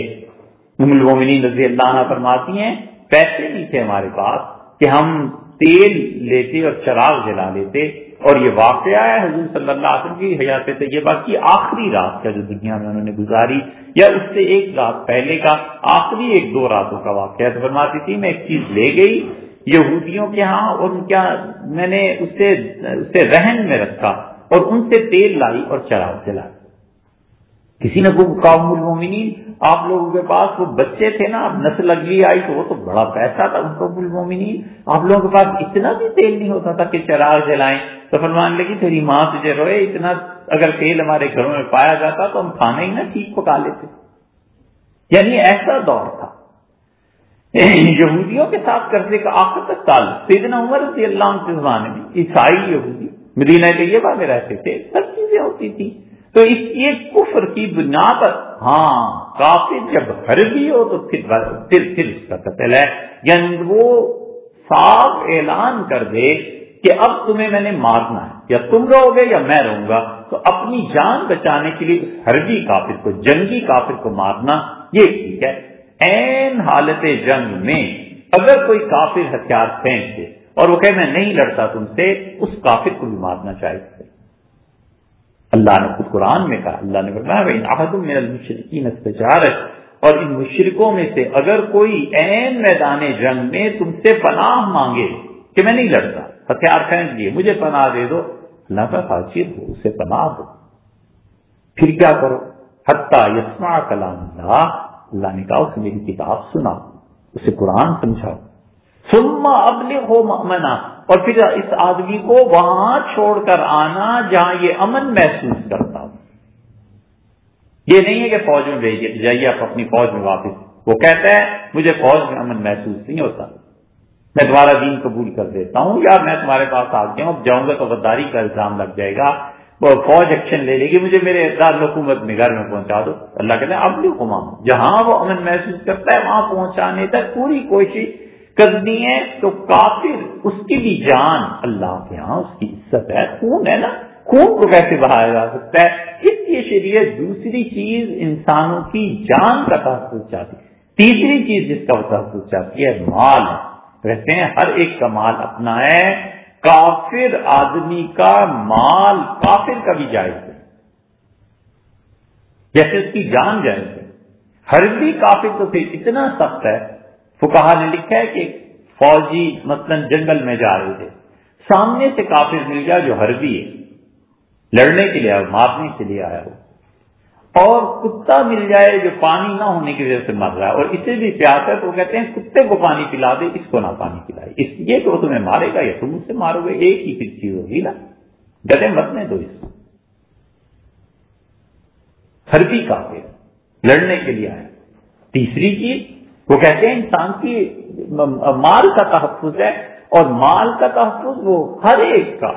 المومنین رضی اللہ عنہ فرماتی ہیں، پیسے نہیں تھے ہمارے پاس کہ ہم تیل لیتے اور چراغ جلا لیتے۔ اور یہ واقعہ ہے، حضور صلی اللہ علیہ وسلم کی حیات طیبہ کی آخری رات کا جو دنیا میں انہوں نے گزاری، یا اس سے ایک رات پہلے کا آخری ایک دو راتوں کا واقعہ تو فرماتی تھی، میں ایک چیز لے گئی یہودیوں کے ہاں اور کیا میں نے اسے اسے رہن میں رکھا اور ان سے تیل لائی اور چراغ جلائی۔ کسی نے قوم المومنین آپ لوگوں کے پاس وہ بچے تھے نا، اب نسل اگلی آئی تو وہ تو بڑا پیسہ تھا ان کو مومنی آپ لوگوں کے پاس اتنا بھی تیل نہیں ہوتا تھا کہ چراغ جلائیں۔ تو فرمان لگی، تیری ماں تجھے روئے، اتنا اگر تیل ہمارے گھروں میں پایا جاتا تو ہم کھانا ہی نہ ٹھیک پکا لیتے۔ یعنی ایسا دور تھا۔ یہودیوں کے ساتھ کرنے کا آخر تک تعلق۔ سیدنا عمر رضی اللہ عنہ کے زمانے میں عیسائی یہودی مدینہ طیبہ میں رہتے تھے، سب چیزیں ہوتی تھی تو اس یہ کفر کی بنیاد ہاں کافی جب ہر بھی ہو تو پھر پھر پھر اس کا قتل ہے۔ یعنی وہ صاف اعلان کر دے کہ اب تمہیں میں نے مارنا ہے۔ یا تم رہو گے یا میں رہوں گا۔ تو اپنی جان بچانے کے لیے ہربی کافر کو جنگی کافر کو مارنا یہ ٹھیک ہے۔ این حالت جنگ میں اگر کوئی کافر ہتھیار پھینک دے اور وہ کہ میں نہیں لڑتا تم سے، اس کافر کو بھی مارنا چاہیے۔ اللہ نے خود قرآن میں کہا، اللہ نے بتایا اور ان مشرقوں میں سے اگر کوئی این میدان جنگ میں تم سے پناہ مانگے کہ میں نہیں لڑتا، ہتھیار پھینک دیے، مجھے پناہ دے دو، اللہ کا خاصیت ہو، اسے پناہ دو پھر کیا کرو؟ حتیٰ یسما کلام اللہ اللہ نے کہا اسے میری کتاب سنا اسے قرآن سمجھاؤ۔ سما ابل ہو منا اور پھر اس آدمی کو وہاں چھوڑ کر آنا جہاں یہ امن محسوس کرتا ہوں یہ نہیں ہے کہ فوج میں بھیجیے، جائیے آپ اپنی فوج میں واپس۔ وہ کہتا ہے، مجھے فوج میں امن محسوس نہیں ہوتا۔ میں تمہارا دین قبول کر دیتا ہوں۔ یا میں تمہارے پاس آ گیا ہوں جاؤں گا تو غداری کا الزام لگ جائے گا۔ وہ فوج ایکشن لے لے گی، مجھے میرے دار حکومت میں گھر میں پہنچا دو۔ اللہ کہتے ہیں اب بھی حکم جہاں وہ امن محسوس کرتا ہے، وہاں پہنچانے تک پوری کوشش کرنی ہے تو کافر اس کی بھی جان اللہ کے ہاں اس کی عزت ہے۔ خون ہے نا؟ خون کو کیسے بڑھایا جا سکتا ہے؟ اس لیے شریعت دوسری چیز انسانوں کی جان کا تحفظ چاہتی تیسری چیز جس کا تحفظ چاہتی ہے، مال کہتے ہیں، ہر ایک کا مال اپنا ہے۔ کافر آدمی کا مال کافر کا بھی جائز ہے۔ جیسے اس کی جان جائز ہے۔ ہر بھی کافر تو پھر اتنا سخت ہے فکہ نے لکھا ہے کہ فوجی مثلا جنگل میں جا رہے تھے۔ سامنے سے کافر مل گیا جو حربی ہے۔ لڑنے کے لیے آیا مارنے کے لیے آیا ہو۔ اور کتا مل جائے جو پانی نہ ہونے کی وجہ سے مر رہا ہے۔ اور اسے بھی پیاس ہے تو وہ کہتے ہیں، کتے کو پانی پلا دے، اس کو نہ پانی پلائے۔ اس لیے کہ وہ تمہیں مارے گا یا تم اس سے مارو گے، ایک ہی پھر چیز ہوگی نا۔ گدے مرنے دو اس۔ کو ہربی کافر، لڑنے کے لیے آیا۔ تیسری چیز وہ کہتے ہیں انسان کی مال کا تحفظ ہے اور مال کا تحفظ وہ ہر ایک کا۔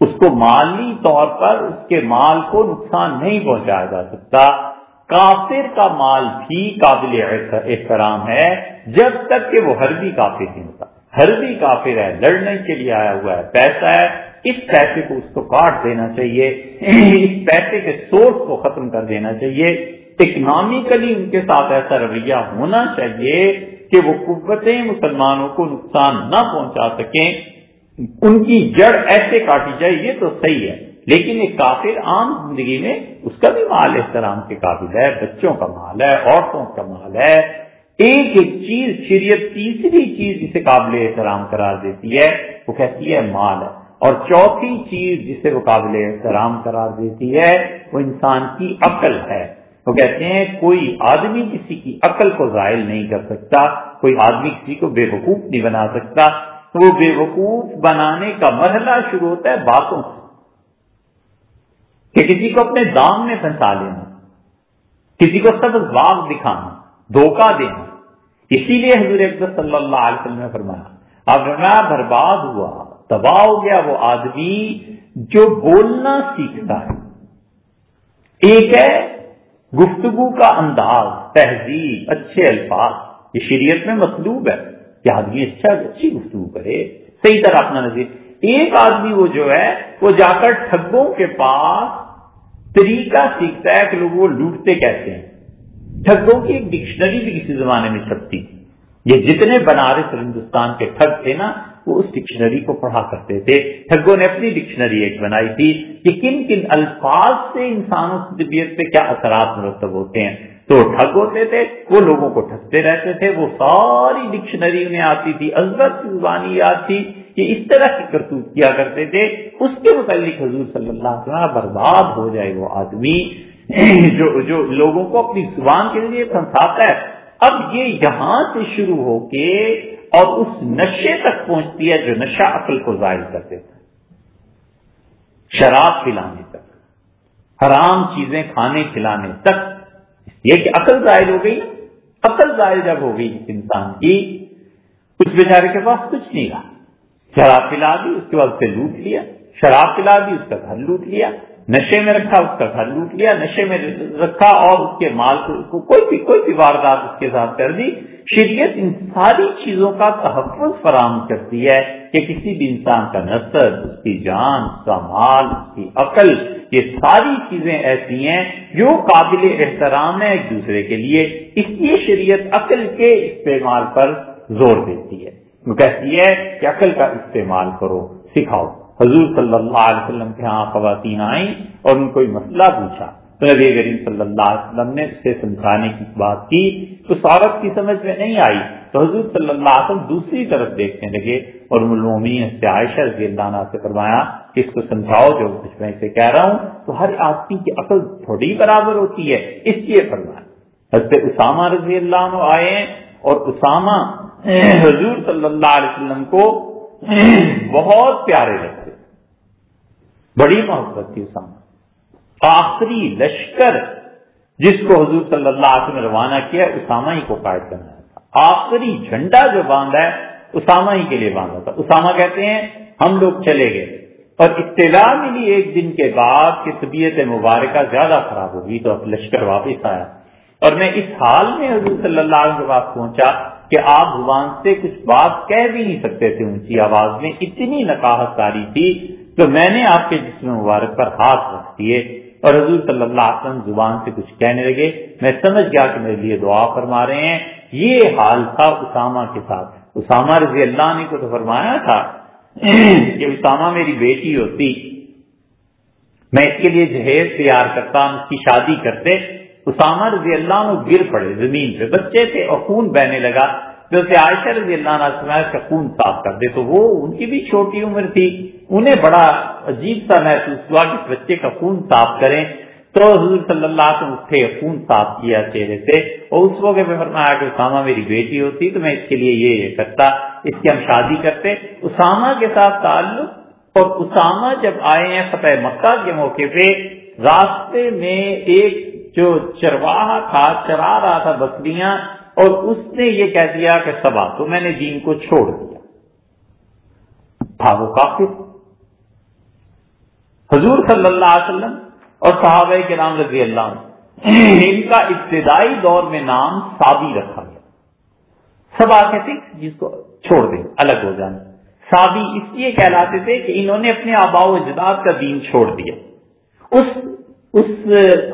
اس کو مالی طور پر اس کے مال کو نقصان نہیں پہنچایا جا سکتا۔ کافر کا مال بھی قابل احترام ہے، جب تک کہ وہ حربی کافر نہیں ہوتا۔ حربی کافر ہے، لڑنے کے لیے آیا ہوا ہے، پیسہ ہے۔ اس پیسے کو اس کو کاٹ دینا چاہیے، اس پیسے کے سورس کو ختم کر دینا چاہیے۔ اکنامیکلی ان کے ساتھ ایسا رویہ ہونا چاہیے کہ وہ قوتیں مسلمانوں کو نقصان نہ پہنچا سکیں۔ ان کی جڑ ایسے کاٹی جائے، یہ تو صحیح ہے، لیکن ایک کافر عام زندگی میں اس کا بھی مال احترام کے قابل ہے، بچوں کا مال ہے، عورتوں کا مال ہے۔ ایک ایک چیز شریعت تیسری چیز جسے قابل احترام قرار دیتی ہے، وہ کہتی ہے مال ہے۔ اور چوتھی چیز جسے وہ قابل احترام قرار دیتی ہے، وہ انسان کی عقل ہے۔ وہ کہتے ہیں کوئی آدمی کسی کی عقل کو ظاہر نہیں کر سکتا، کوئی آدمی کسی کو بے وقوف نہیں بنا سکتا۔ تو وہ بے وقوف بنانے کا مرحلہ شروع ہوتا ہے باتوں سے۔ کہ کسی کو اپنے دام میں پھنسا لینا، کسی کو سب باغ دکھانا، دھوکہ دینا۔ اسی لیے حضور صلی اللہ علیہ وسلم نے فرمایا، اب برباد ہوا، تباہ ہو گیا وہ آدمی جو بولنا سیکھتا ہے۔ ایک ہے گفتگو کا انداز، تہذیب، اچھے الفاظ، یہ شریعت میں مطلوب ہے کہ آدمی اچھا اچھی گفتگو کرے، صحیح طرح اپنا نظیر ایک آدمی وہ جو ہے، وہ جا کر ٹھگوں کے پاس طریقہ سیکھتا ہے کہ لوگ وہ لوٹتے کہتے ہیں۔ ٹھگوں کی ایک ڈکشنری بھی کسی زمانے میں چھپتی یہ جتنے بنارس اور ہندوستان کے ٹھگ تھے نا وہ اس ڈکشنری کو پڑھا کرتے تھے۔ ٹھگوں نے اپنی ڈکشنری ایک بنائی تھی کہ کن کن الفاظ سے انسانوں کی طبیعت پہ کیا اثرات مرتب ہوتے ہیں۔ تو ٹھگ ہوتے تھے، وہ لوگوں کو ٹھگتے رہتے تھے، وہ ساری ڈکشنری انہیں آتی تھی۔ ازبت زبانی یاد تھی کہ اس طرح کی کرتوت کیا کرتے تھے۔ اس کے متعلق حضور صلی اللہ علیہ وسلم برباد ہو جائے وہ آدمی جو جو لوگوں کو اپنی زبان کے لیے پھنساتا ہے۔ اب یہ یہاں سے شروع ہو کے اور اس نشے تک پہنچتی ہے جو نشہ عقل کو ظاہر کر دیتا ہے۔ شراب پلانے تک، حرام چیزیں کھانے کھلانے تک۔ یہ کہ عقل ظاہر ہو گئی، عقل ظاہر جب ہو گئی انسان کی، اس بیچارے کے پاس کچھ نہیں رہا۔ شراب پلا دی، اس کے بعد اسے لوٹ لیا۔ شراب پلا دی، اس کا گھر لوٹ لیا۔ نشے میں رکھا اس کا گھر لوٹ لیا، نشے میں رکھا اور اس کے مال کو کوئی بھی کوئی بھی واردات اس کے ساتھ کر دی۔ شریعت ان ساری چیزوں کا تحفظ فراہم کرتی ہے کہ کسی بھی انسان کا نسل اس کی جان، اس کا مال، اس کی عقل، یہ ساری چیزیں ایسی ہیں جو قابل احترام ہے ایک دوسرے کے لیے۔ اس لیے شریعت عقل کے استعمال پر زور دیتی ہے۔ وہ کہتی ہے کہ عقل کا استعمال کرو، سکھاؤ۔ حضور صلی اللہ علیہ وسلم کے ہاں خواتین آئیں اور ان کو مسئلہ پوچھا۔ تو نبی کریم صلی اللہ علیہ وسلم نے اسے سمجھانے کی بات کی۔ تو عورت کی سمجھ میں نہیں آئی۔ تو حضور صلی اللہ علیہ وسلم دوسری طرف دیکھنے لگے اور سے عائشہ رضی اللہ عنہ سے فرمایا کہ اس کو سمجھاؤ جو کچھ میں اسے کہہ رہا ہوں۔ تو ہر آدمی کی عقل تھوڑی برابر ہوتی ہے۔ اس لیے فرمایا۔ حضرت اسامہ رضی اللہ عنہ آئے اور اسامہ حضور صلی اللہ علیہ وسلم کو بہت پیارے لگتے بڑی محبت تھی اسامہ آخری لشکر جس کو حضور صلی اللہ علیہ وسلم نے روانہ کیا، اسامہ ہی کو قائد کرنا تھا۔ آخری جھنڈا جو باندھا ہے، اسامہ ہی کے لیے باندھا تھا۔ اسامہ کہتے ہیں، ہم لوگ چلے گئے۔ اور اطلاع ملی ایک دن کے بعد کہ طبیعت مبارکہ زیادہ خراب ہوگی تو اب لشکر واپس آیا۔ اور میں اس حال میں حضور صلی اللہ علیہ وسلم کے پاس پہنچا کہ آپ زبان سے کچھ بات کہہ بھی نہیں سکتے تھے۔ اونچی آواز میں اتنی نقاہت کاری تھی تو میں نے آپ کے جسم مبارک پر ہاتھ رکھ دیے اور حضور صلی اللہ علیہ وسلم زبان سے کچھ کہنے لگے، میں سمجھ گیا کہ میرے لیے دعا فرما رہے ہیں۔ یہ حال تھا اسامہ کے ساتھ۔ اسامہ رضی اللہ نے کو تو فرمایا تھا کہ اسامہ میری بیٹی ہوتی، میں اس کے لیے جہیز تیار کرتا اس کی شادی کرتے۔ اسامہ رضی اللہ نے گر پڑے، زمین پہ بچے تھے اور خون بہنے لگا۔ جیسے عائشہ رضی اللہ عنہ کا خون صاف کر دے۔ تو وہ ان کی بھی چھوٹی عمر تھی، انہیں بڑا عجیب سا محسوس ہوا کہ بچے کا خون صاف کریں۔ تو حضور صلی اللہ علیہ وسلم اٹھے، خون صاف کیا چہرے سے۔ اور اس موقع پہ فرمایا کہ اسامہ میری بیٹی ہوتی تو میں اس کے لیے یہ کرتا، اس کی ہم شادی کرتے۔ اسامہ کے ساتھ تعلق، اور اسامہ جب آئے ہیں فتح مکہ کے موقع پہ، راستے میں ایک جو چرواہا تھا، چرا رہا تھا بکریاں اور اس نے یہ کہہ دیا کہ سبا تو میں نے دین کو چھوڑ دیا۔ تھا وہ کافی حضور صلی اللہ علیہ وسلم اور صحابہ کے نام رضی اللہ عنہ ان کا ابتدائی دور میں نام سابی رکھا گیا۔ سبا کہتے جس کو چھوڑ دیں، الگ ہو جانا۔ سابی اس لیے کہلاتے تھے کہ انہوں نے اپنے آبا و اجداد کا دین چھوڑ دیا۔ اس اس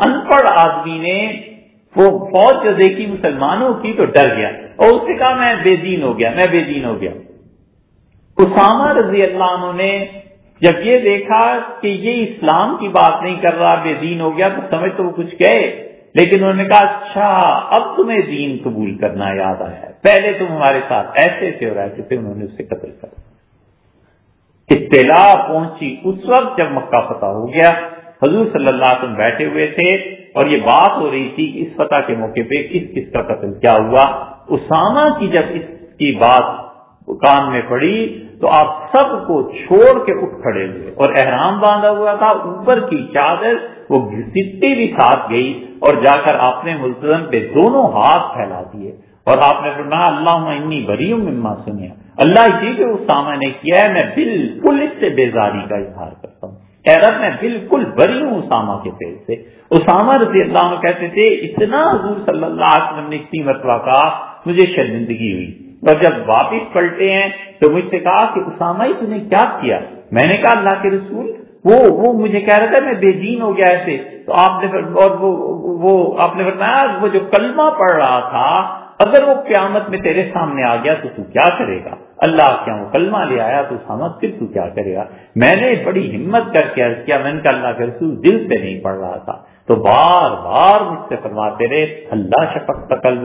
ان پڑھ آدمی نے وہ فوج جو دیکھی مسلمانوں کی تو ڈر گیا اور اس نے کہا میں بے دین ہو گیا، میں بے دین ہو گیا۔ اسامہ رضی اللہ عنہ نے جب یہ دیکھا کہ یہ اسلام کی بات نہیں کر رہا، بے دین ہو گیا، تو سمجھ تو وہ کچھ گئے لیکن انہوں نے کہا اچھا اب تمہیں دین قبول کرنا یاد آیا ہے۔ پہلے تم ہمارے ساتھ ایسے سے اور ایسے تھے، انہوں نے اسے قتل کر اطلاع پہنچی اس وقت جب مکہ فتح ہو گیا۔ حضور صلی اللہ علیہ وسلم بیٹھے ہوئے تھے اور یہ بات ہو رہی تھی کہ اس فتح کے موقع پہ کس کس کا قتل کیا ہوا؟ اسامہ کی جب اس کی بات کان میں پڑی تو آپ سب کو چھوڑ کے اٹھ کھڑے ہوئے اور احرام باندھا ہوا تھا، اوپر کی چادر، وہ گھسٹی بھی ساتھ گئی اور جا کر آپ نے ملتظم پہ دونوں ہاتھ پھیلا دیے اور آپ نے فرمایا اللہ انی بری ہوں مما سنیا اللہ اسی جو اسامہ نے کیا ہے، میں بالکل اس سے بیزاری کا اظہار کرتا ہوں رب میں بالکل بری ہوں اسامہ کے فیل سے۔ اسامہ رضی اللہ عنہ کہتے تھے، اتنا حضور صلی اللہ علیہ وسلم نے اسی مرتبہ کہا، مجھے شرمندگی ہوئی۔ اور جب واپس پلٹے ہیں، تو مجھ سے کہا کہ اسامہ ہی تھی کیا کیا؟ میں نے کہا، اللہ کے رسول، وہ وہ مجھے کہہ رہا تھا، میں بے دین ہو گیا ایسے۔ تو آپ نے اور وہ وہ، آپ نے بتایا وہ جو کلمہ پڑھ رہا تھا، اگر وہ قیامت میں تیرے سامنے آ گیا تو تو کیا کرے گا؟ اللہ کیا ہاں وہ کلمہ لے آیا تو سمجھ پھر تو کیا کرے گا؟ میں نے بڑی ہمت کر کے عرض کیا، میں نے کہا اللہ کے رسول دل سے نہیں پڑھ رہا تھا۔ تو بار بار مجھ سے فرماتے رہے، اللہ شفق تکل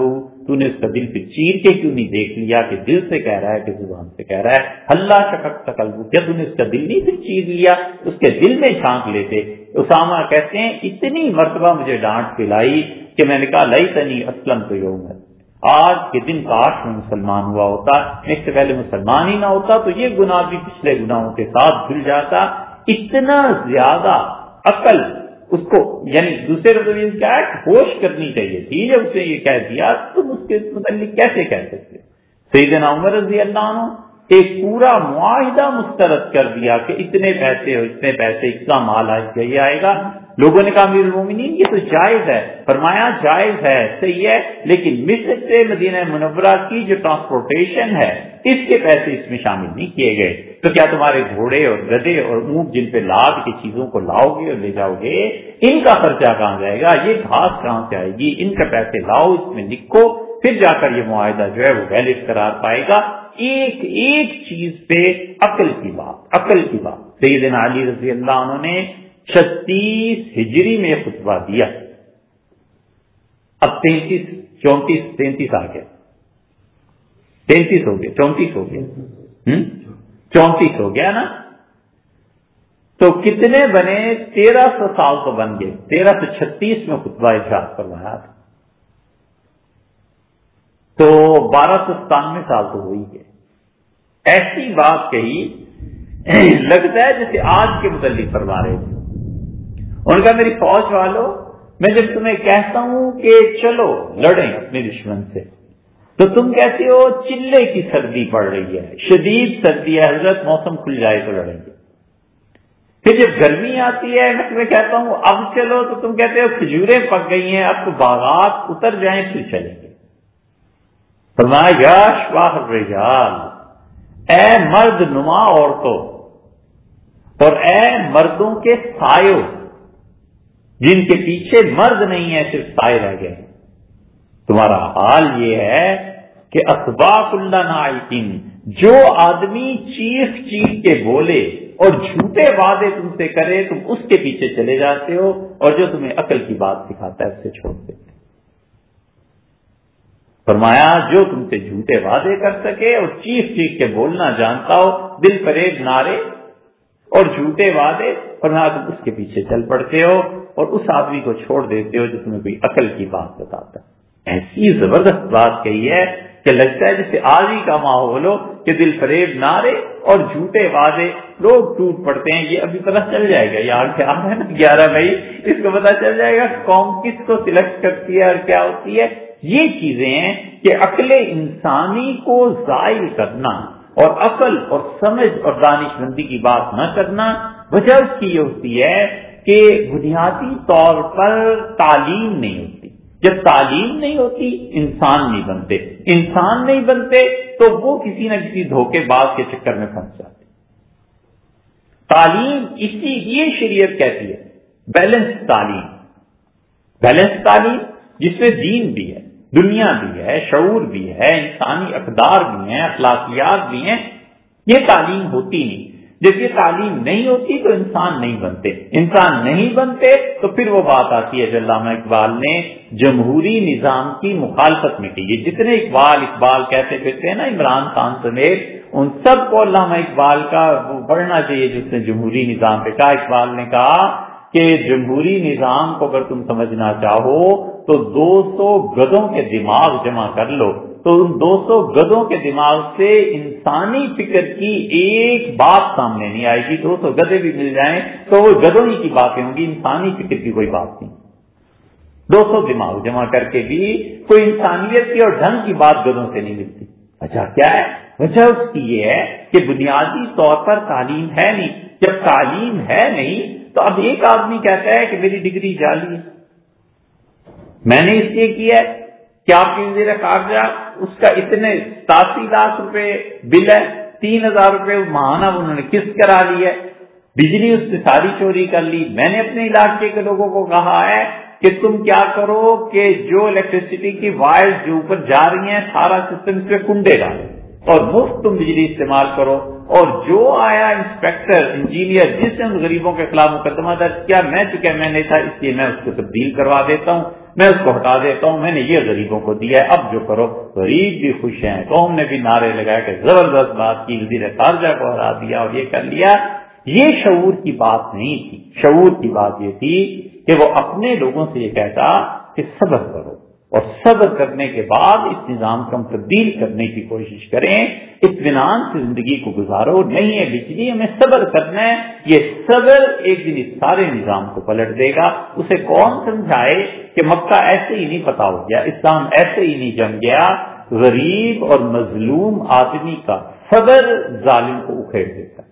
تو نے اس کا دل پہ چیر کے کیوں نہیں دیکھ لیا کہ دل سے کہہ رہا ہے کہ زبان سے کہہ رہا ہے؟ اللہ شفق تکل کیا تو نے اس کا دل نہیں پھر چیر لیا، اس کے دل میں جھانک لیتے۔ اسامہ کہتے ہیں، اتنی مرتبہ مجھے ڈانٹ پلائی کہ میں نے کہا لئی تنی اسلم تو یوم ہے آج کے دن کاش میں مسلمان ہوا ہوتا اس سے پہلے مسلمان ہی نہ ہوتا تو یہ گناہ بھی پچھلے گناہوں کے ساتھ دھل جاتا، اتنا زیادہ عقل اس کو یعنی دوسرے مطلب کیا ہے ہوش کرنی چاہیے تھی جب اسے یہ کہہ دیا، تم اس کے متعلق کیسے کہہ سکتے؟ سیدنا عمر رضی اللہ عنہ ایک پورا معاہدہ مسترد کر دیا کہ اتنے پیسے اتنے پیسے، اتنا مال آج آئے گا لوگوں نے کہا، امیر المومنین، یہ تو جائز ہے، فرمایا جائز ہے، صحیح ہے، لیکن مصر سے مدینہ منورہ کی جو ٹرانسپورٹیشن ہے، اس کے پیسے اس میں شامل نہیں کیے گئے۔ تو کیا تمہارے گھوڑے اور گدے اور اونٹ جن پہ لاد کی چیزوں کو لاؤ گے اور لے جاؤ گے، ان کا خرچہ کہاں جائے گا؟ یہ گھاس کہاں سے آئے گی؟ ان کا پیسے لاؤ، اس میں لکھو پھر جا کر یہ معاہدہ جو ہے وہ ویلڈ قرار پائے گا۔ ایک ایک چیز پہ عقل کی بات، عقل کی بات۔ سیدنا علی رضی اللہ عنہ نے چھتیس ہجری میں خطبہ دیا۔ اب تینتیس، چونتیس، تینتیس آ گیا تینتیس ہو گیا چونتیس ہو گیا چونتیس ہو گیا نا؟ تو کتنے بنے؟ تیرہ سو سال تو بن گئے۔ تیرہ سو چھتیس میں خطبہ احساس کروایا تھا۔ تو بارہ سو ستانوے سال تو ہوئی گئے۔ ایسی بات کہی، لگتا ہے جیسے آج کے متعلق فرما رہے تھے ان کا میری فوج والوں میں جب تمہیں کہتا ہوں کہ چلو، لڑیں اپنے دشمن سے۔ تو تم کہتے ہو، چلے کی سردی پڑ رہی ہے، شدید سردی ہے، حضرت موسم کھل جائے تو لڑیں گے۔ پھر جب گرمی آتی ہے، میں تمہیں کہتا ہوں، اب چلو، تو تم کہتے ہو، کھجوریں پک گئی ہیں، اب تو باغات اتر جائیں، پھر چلیں گے۔ فرمایا شواہ رجال اے مرد نما عورتوں، اور اے مردوں کے سایوں جن کے پیچھے مرد نہیں ہے، صرف سائے رہ گئے۔ تمہارا حال یہ ہے کہ اخباق اللہ نائٹین جو آدمی چیخ چیخ کے بولے اور جھوٹے وعدے تم سے کرے، تم اس کے پیچھے چلے جاتے ہو اور جو تمہیں عقل کی بات سکھاتا ہے، اسے چھوڑ دیتے فرمایا، جو تم سے جھوٹے وعدے کر سکے اور چیخ چیخ کے بولنا جانتا ہو، دل فریب نعرے اور جھوٹے وعدے فرمایا تم اس کے پیچھے چل پڑتے ہو۔ اور اس آدمی کو چھوڑ دیتے ہو جس میں کوئی عقل کی بات بتاتا ایسی زبردست بات کہی ہے کہ لگتا ہے جیسے آج ہی کا ماحول ہو کہ دل فریب نعرے اور جھوٹے وعدے لوگ ٹوٹ پڑتے ہیں، یہ ابھی پتہ چل جائے گا۔ یار کیا ہے نا؟ گیارہ مئی، اس کو پتا چل جائے گا قوم کس کو سلیکٹ کرتی ہے اور کیا ہوتی ہے۔ یہ چیزیں ہیں کہ عقل انسانی کو ظاہر کرنا اور عقل اور سمجھ اور دانش مندی کی بات نہ کرنا وجہ اس کی یہ ہوتی ہے کہ بنیادی طور پر تعلیم نہیں ہوتی۔ جب تعلیم نہیں ہوتی، انسان نہیں بنتے۔ انسان نہیں بنتے تو وہ کسی نہ کسی دھوکے باز کے چکر میں پھنس جاتے۔ تعلیم اسی یہ شریعت کہتی ہے بیلنس تعلیم۔ بیلنس تعلیم جس میں دین بھی ہے، دنیا بھی ہے، شعور بھی ہے، انسانی اقدار بھی ہیں، اخلاقیات بھی ہیں، یہ تعلیم ہوتی نہیں۔ جب یہ تعلیم نہیں ہوتی تو انسان نہیں بنتے۔ انسان نہیں بنتے تو پھر وہ بات آتی ہے جو علامہ اقبال نے جمہوری نظام کی مخالفت میں کی۔ یہ جتنے اقبال اقبال کہتے پھرتے ہیں نا؟ عمران خان سمیت ان سب کو علامہ اقبال کا پڑھنا چاہیے جس نے جمہوری نظام پہ کہا۔ اقبال نے کہا کہ جمہوری نظام کو اگر تم سمجھنا چاہو تو دو سو گدوں کے دماغ جمع کر لو۔ تو ان دو سو گدوں کے دماغ سے انسانی فکر کی ایک بات سامنے نہیں آئے گی دو سو گدے بھی مل جائیں تو وہ گدوں ہی کی باتیں ہوں گی، انسانی فکر کی کوئی بات نہیں۔ دو سو دماغ جمع کر کے بھی کوئی انسانیت کی اور ڈھنگ کی بات گدوں سے نہیں ملتی۔ اچھا کیا ہے؟ وجہ اس کی یہ ہے کہ بنیادی طور پر تعلیم ہے نہیں۔ جب تعلیم ہے نہیں تو اب ایک آدمی کہتا ہے کہ میری ڈگری جالی ہے۔ میں نے اس لیے کیا ہے۔ کہ آپ کی وزیر کاغذات اس کا اتنے ستاسی لاکھ روپے بل ہے، تین ہزار روپے ماہانہ انہوں نے قسط کرا لی ہے۔ بجلی اس سے ساری چوری کر لی۔ میں نے اپنے علاقے کے لوگوں کو کہا ہے کہ تم کیا کرو کہ جو الیکٹریسٹی کی وائر جو اوپر جا رہی ہیں، سارا سسٹم اس پہ کنڈے ڈالو۔ اور مفت تم بجلی استعمال کرو۔ اور جو آیا انسپیکٹر انجینئر جس نے ان غریبوں کے خلاف مقدمہ درج کیا، میں چکا میں نہیں تھا، اس لیے میں اس کو تبدیل کروا دیتا ہوں۔ میں اس کو ہٹا دیتا ہوں، میں نے یہ غریبوں کو دیا ہے، اب جو کرو، غریب بھی خوش ہیں۔ قوم نے بھی نعرے لگائے کہ زبردست بات کی، وزیر خارجہ کو ہرا دیا اور یہ کر لیا۔ یہ شعور کی بات نہیں تھی۔ شعور کی بات یہ تھی کہ وہ اپنے لوگوں سے یہ کہتا کہ صبر کرو۔ اور صبر کرنے کے بعد اس نظام کو ہم تبدیل کرنے کی کوشش کریں، اطمینان سے زندگی کو گزارو، نہیں ہے بجلی ہمیں صبر کرنا ہے، یہ صبر ایک دن اس سارے نظام کو پلٹ دے گا۔ اسے کون سمجھائے کہ مکہ ایسے ہی نہیں پتا ہو گیا، اسلام ایسے ہی نہیں جم گیا۔ غریب اور مظلوم آدمی کا صبر ظالم کو اکھیڑ دیتا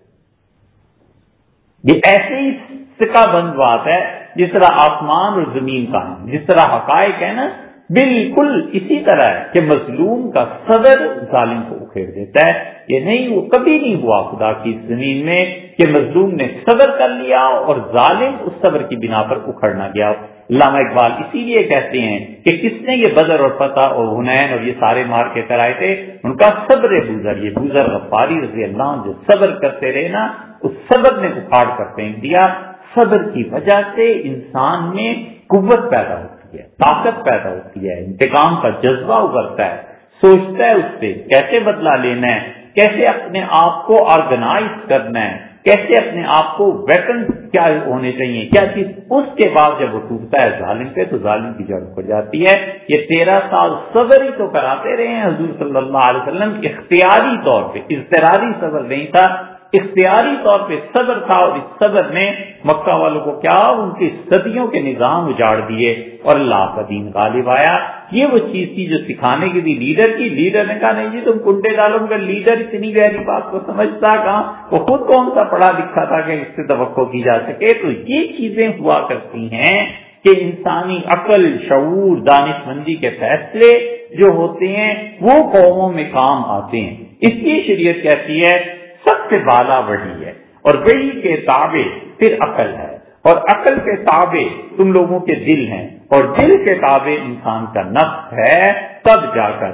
یہ ایسے ہی سکا بند بات ہے، جس طرح آسمان اور زمین کا ہے، جس طرح حقائق ہے نا بالکل اسی طرح ہے کہ مظلوم کا صدر ظالم کو اکھیڑ دیتا ہے۔ یہ نہیں، وہ کبھی نہیں ہوا خدا کی زمین میں کہ مظلوم نے صبر کر لیا اور ظالم اس صبر کی بنا پر اکھڑنا گیا۔ علامہ اقبال اسی لیے کہتے ہیں کہ کس نے یہ بدر اور فتح اور ہنین اور یہ سارے مار کے کرائے تھے؟ ان کا صبر بوزر یہ بوزر غفاری رضی اللہ جو صبر کرتے رہے نا، اس صبر نے اکھاڑ کر پھینک دیا۔ صبر کی وجہ سے انسان میں قوت پیدا ہوتی ہے، طاقت پیدا ہوتی ہے، انتقام کا جذبہ ابھرتا ہے۔ سوچتا ہے اس سے، کیسے بدلا لینا ہے؟ کیسے اپنے آپ کو آرگنائز کرنا ہے؟ کیسے اپنے آپ کو ویکن کیا ہونے چاہیے؟ کیا چیز اس کے بعد جب وہ ٹوٹتا ہے ظالم پہ، تو ظالم کی جڑ پڑ جاتی ہے۔ یہ تیرہ سال صبر ہی تو کراتے رہے ہیں۔ حضور صلی اللہ علیہ وسلم اختیاری طور پہ، اضطراری صبر نہیں تھا۔ اختیاری طور پہ صبر تھا اور اس صبر نے مکہ والوں کو کیا ان کی صدیوں کے نظام اجاڑ دیے اور اللہ کا دین غالب آیا۔ یہ وہ چیز تھی جو سکھانے کی تھی لیڈر کی۔ لیڈر نے کہا، نہیں جی تم کنڈے ڈالو گے لیڈر اتنی گہری بات کو سمجھتا کہاں؟ وہ خود کون سا پڑھا لکھا تھا کہ اس سے توقع کی جا سکے؟ تو یہ چیزیں ہوا کرتی ہیں کہ انسانی عقل، شعور، دانش مندی کے فیصلے جو ہوتے ہیں، وہ قوموں میں کام آتے ہیں۔ اس کی شریعت کہتی ہے؟ سب سے بالا وہی ہے۔ اور وہی کے تابع پھر عقل ہے۔ اور عقل کے تابع تم لوگوں کے دل ہیں۔ اور دل کے تابع انسان کا نفس ہے۔ تب جا کر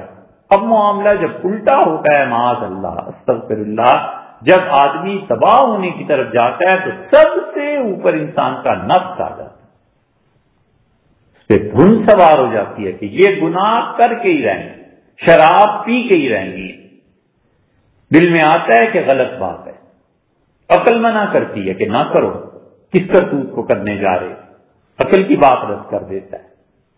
اب معاملہ جب الٹا ہوتا ہے معاذ اللہ استغفر اللہ جب آدمی تباہ ہونے کی طرف جاتا ہے تو سب سے اوپر انسان کا نفس آ جاتا ہے۔ اس پہ دھن سوار ہو جاتی ہے کہ یہ گناہ کر کے ہی رہیں گے، شراب پی کے ہی رہیں گی دل میں آتا ہے کہ غلط بات ہے۔ عقل منع کرتی ہے کہ نہ کرو۔ کس کرتوت کو کرنے جا رہے عقل کی بات رد کر دیتا ہے۔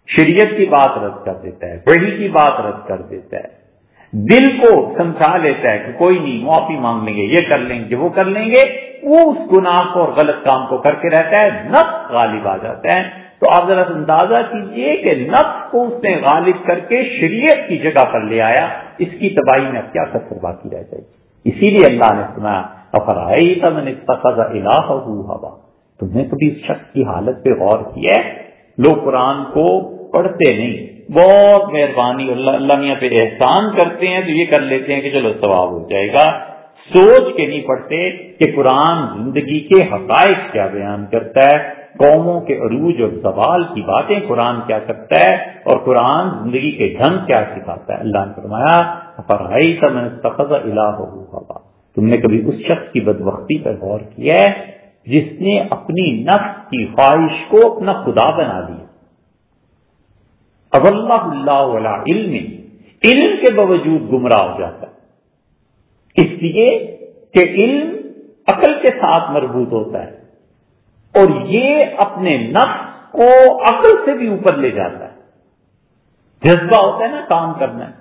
شریعت کی بات رد کر دیتا ہے۔ بڑی کی بات رد کر دیتا ہے۔ دل کو سمجھا لیتا ہے کہ کوئی نہیں، معافی مانگ لیں گے، یہ کر لیں گے، وہ کر لیں گے۔ وہ اس گناہ کو اور غلط کام کو کر کے رہتا ہے، نفس غالب آ جاتا ہے۔ تو آپ ذرا اندازہ کیجیے کہ نفس کو اس نے غالب کر کے شریعت کی جگہ پر لے آیا، اس کی تباہی میں اب کیا کثر باقی رہ جائے گی؟ اسی لیے اللہ نے سنا افرائی ہوا تم نے کبھی اس شخص کی حالت پہ غور کیا ہے؟ لوگ قرآن کو پڑھتے نہیں۔ بہت مہربانی، اللہ اللہ میاں پہ احسان کرتے ہیں تو یہ کر لیتے ہیں کہ چلو ثواب ہو جائے گا۔ سوچ کے نہیں پڑھتے کہ قرآن زندگی کے حقائق کیا بیان کرتا ہے۔ قوموں کے عروج اور سوال کی باتیں قرآن کیا کرتا ہے اور قرآن زندگی کے ڈھنگ کیا سکھاتا ہے؟ اللہ نے فرمایا پڑھائی تھا میں نے اللہ تم نے کبھی اس شخص کی بدبختی پر غور کیا ہے جس نے اپنی نفس کی خواہش کو اپنا خدا بنا دیا اب اللہ اللہ علم علم کے باوجود گمراہ ہو جاتا ہے۔ اس لیے کہ علم عقل کے ساتھ مربوط ہوتا ہے۔ اور یہ اپنے نفس کو عقل سے بھی اوپر لے جاتا ہے۔ جذبہ ہوتا ہے نا کام کرنا۔ ہے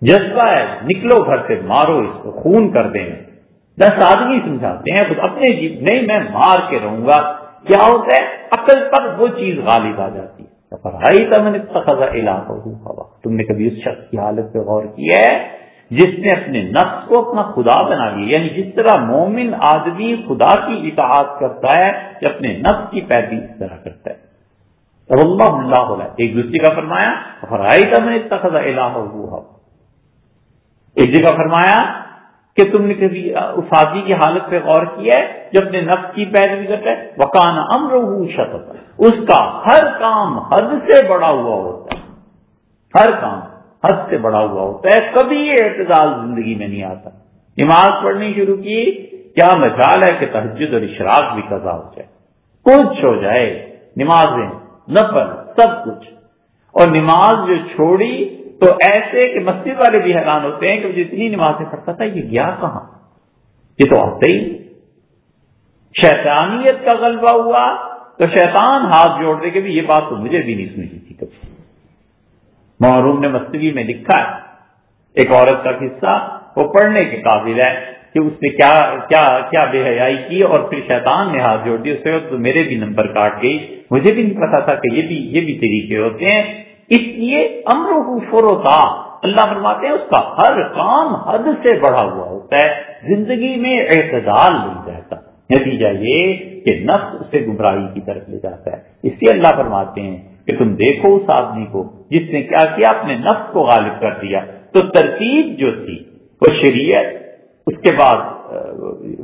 جذبہ ہے، نکلو گھر سے، مارو اس کو، خون کر دیں دس آدمی سمجھاتے ہیں، خود اپنے جیب نہیں، میں مار کے رہوں گا۔ کیا ہوتا ہے؟ عقل پر وہ چیز غالب آ جاتی ہے۔ پڑھائی میں نے تم نے کبھی اس شخص کی حالت پہ غور کیا ہے؟ جس نے اپنے نفس کو اپنا خدا بنا لیا یعنی جس طرح مومن آدمی خدا کی اطاعت کرتا ہے کہ اپنے نفس کی پیدی اس طرح کرتا ہے۔ اللہ اللہ ایک دوسرے کا فرمایا فرائی تھا میں ایک جگہ فرمایا کہ تم نے کبھی افادی کی حالت پہ غور کیا ہے جو اپنے نفس کی پیروی کرتا ہے؟ وکان امر شت اس کا ہر کام حد سے بڑا ہوا ہوتا ہے۔ ہر کام۔ حد سے بڑا ہوا ہوتا ہے، کبھی یہ اعتدال زندگی میں نہیں آتا۔ نماز پڑھنی شروع کی، کیا مثال ہے کہ تہجد اور اشراق بھی قضا ہو جائے؟ کچھ ہو جائے، نمازیں، نفل، سب کچھ۔ اور نماز جو چھوڑی تو ایسے کہ مسجد والے بھی حیران ہوتے ہیں کہ جتنی نمازیں پڑھتا تھا یہ گیا کہاں؟ یہ تو آتے ہی۔ شیطانیت کا غلبہ ہوا تو شیطان ہاتھ جوڑ دے کہ بھی یہ بات تو مجھے بھی نہیں سنی تھی۔ کبھی محروم نے مستوی میں لکھا ہے۔ ایک عورت کا قصہ وہ پڑھنے کے قابل ہے کہ اس نے کیا کیا کیا بے حیائی کی اور پھر شیطان نے ہاتھ جوڑ دی، اس تو میرے بھی نمبر کاٹ گئی۔ مجھے بھی نہیں پتا تھا کہ یہ بھی یہ بھی طریقے ہوتے ہیں۔ اس لیے امر فروتا اللہ فرماتے ہیں اس کا ہر کام حد سے بڑھا ہوا ہوتا ہے۔ زندگی میں اعتدال نہیں رہتا۔ نتیجہ یہ کہ نفس اسے گمراہی کی طرف لے جاتا ہے۔ اس لیے اللہ فرماتے ہیں کہ تم دیکھو اس آدمی کو جس نے کیا کیا، اپنے نفس کو غالب کر دیا۔ تو ترتیب جو تھی، وہ شریعت، اس کے بعد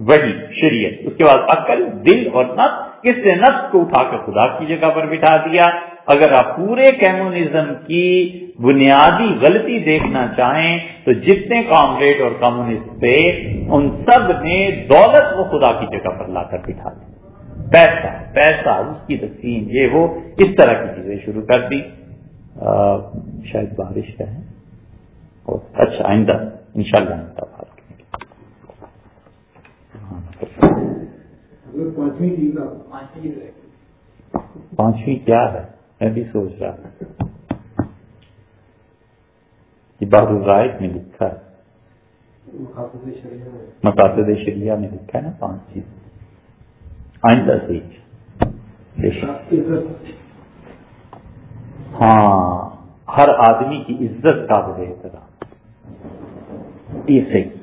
وہی شریعت، اس کے بعد عقل، دل اور نفس کس نے نفس کو اٹھا کر خدا کی جگہ پر بٹھا دیا۔ اگر آپ پورے کمیونزم کی بنیادی غلطی دیکھنا چاہیں، تو جتنے کامریڈ اور کمیونسٹ تھے، ان سب نے دولت کو خدا کی جگہ پر لا کر بٹھا دی پیسہ پیسہ اس کی تقسیم یہ وہ اس طرح کی چیزیں شروع کر دی۔ شاید بارش کا ہے اچھا آئندہ ان شاء اللہ پانچویں کیا ہے؟ میں بھی سوچ رہا تھا یہ بہر الرائد میں لکھا ہے۔ مقاصد شریعہ میں۔ لکھا ہے نا پانچ چیز آئندہ سے ہاں ہر آدمی کی عزت کا بڑے طرح یہ صحیح۔